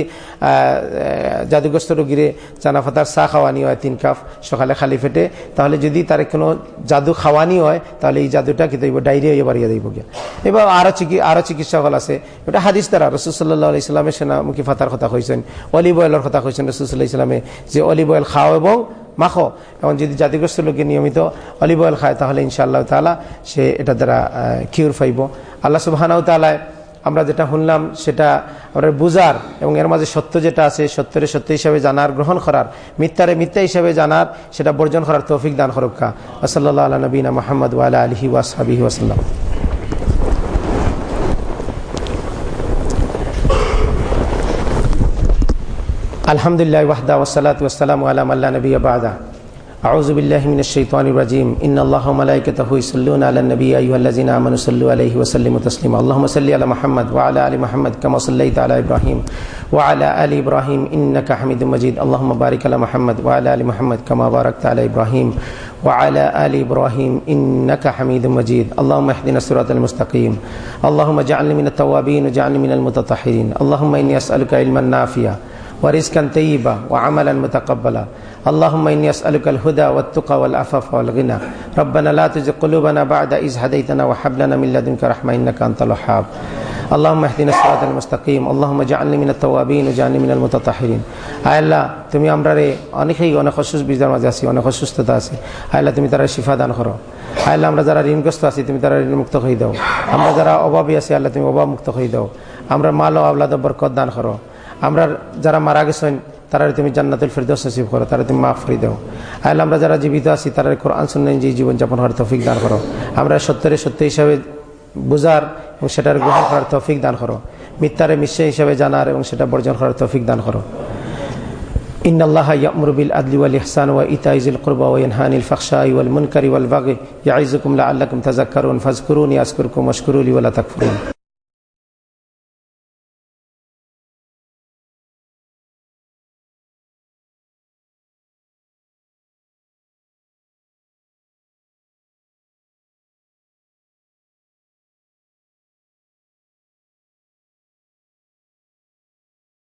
জাদুগ্রস্ত রোগীরে চানা ফাতার চা খাওয়ানি হয় তিন কাপ সকালে খালি ফেটে তাহলে যদি তার কোনো জাদু খাওয়ানি হয়, তাহলে এই জাদুটা কি দিব ডায়রিয়া ইয়ে বাড়িয়ে দিব গিয়া। এবার আরও চিকি আরও চিকিৎসা হল আছে। এটা হাদিস দ্বারা রসুল্লাহ ইসলামের সোনামুখী ফাতার কথা কইছেন, অলিভ অয়েলের কথা কইছেন রসুল্লাহ ইসলামে যে অলিভ অয়েল খাও এবং মাখো। এবং যদি জাতিগ্রস্ত লোকে নিয়মিত অলিভ অয়েল খায়, তাহলে ইনশাআল্লাহ তালা সে এটা দ্বারা কিউর পাইব আল্লাহ সুবাহানাউ তালায় আমরা যেটা শুনলাম সেটা আমরা বুজার এবং এর মাঝে সত্য যেটা আছে, সত্যের সত্য হিসাবে জানার, গ্রহণ করার, মিথ্যারে মিথ্যা হিসাবে জানার, সেটা বর্জন করার তৌফিক দান খরক্কা ওসল্লা আল্লাহ নবীনা মোহাম্মদ ওয়ালা আলহি ওয়াসাবি ওয়াসাল্লাম الحمد لله وحده والصلاة والسلام على من لا نبي بعده أعوذ بالله من الشيطان الرجيم إن الله وملائكته يصلون على النبي أيها الذين آمنوا صلوا عليه وسلموا تسليما اللهم صل على محمد وعلى آل محمد كما صليت على إبراهيم وعلى آل إبراهيم إنك حميد مجيد اللهم بارك على محمد وعلى آل محمد كما باركت على إبراهيم وعلى آل إبراهيم إنك حميد مجيد اللهم اهدنا الصراط المستقيم اللهم اجعلني من التوابين واجعلني من المتطهرين اللهم إني أسألك علما نافعا ورزقا طيبا وعملا متقبلا اللهم إني أسألك الهدى والتقى والعفاف والغنى ربنا لا تزغ قلوبنا بعد إذ هديتنا وهب لنا من لدنك رحمة إنك أنت الوهاب اللهم اهدنا الصراط المستقيم اللهم اجعلني من التوابين واجعلني من المتطهرين আয় আল্লাহ তুমি আমরারে অনেকেই অনেক অসুস্থ বীজের মাঝে আছি অনেক অসুস্থতা আছে আয় আল্লাহ তুমি তারা শিফা দান করো আয় আল্লাহ আমরা যারা ঋণগ্রস্ত আছি তুমি তারা ঋণ মুক্ত হয়ে দাও আমরা যারা অভাবী আছি আল্লাহ তুমি অভাব মুক্ত হয়ে দাও আমরা মাল ও আল্লাহ বরকত দান করো আমরা যারা মারা গেছেন তারা তুমি জান্নাতুল ফিরদৌস নসিব করো তারা তুমি মাফ করে দাও আল্লাহ আমরা যারা জীবিত আছি তারা কোরআন শুনলেন যে জীবনযাপন হওয়ার তৌফিক দান করো আমরা সত্যের সত্য হিসাবে বুঝার এবং সেটার গ্রহণ করার তৌফিক দান করো মিথ্যারে মিশ্রে হিসাবে জানার এবং সেটা বর্জন করার তৌফিক দান করো إن الله يأمر بالعدل والإحسان وإيتاء ذي القربى وينهى عن الفحشاء والمنكر والبغي يعظكم لعلكم تذكرون فاذكروني أذكركم واشكروا لي ولا تكفرون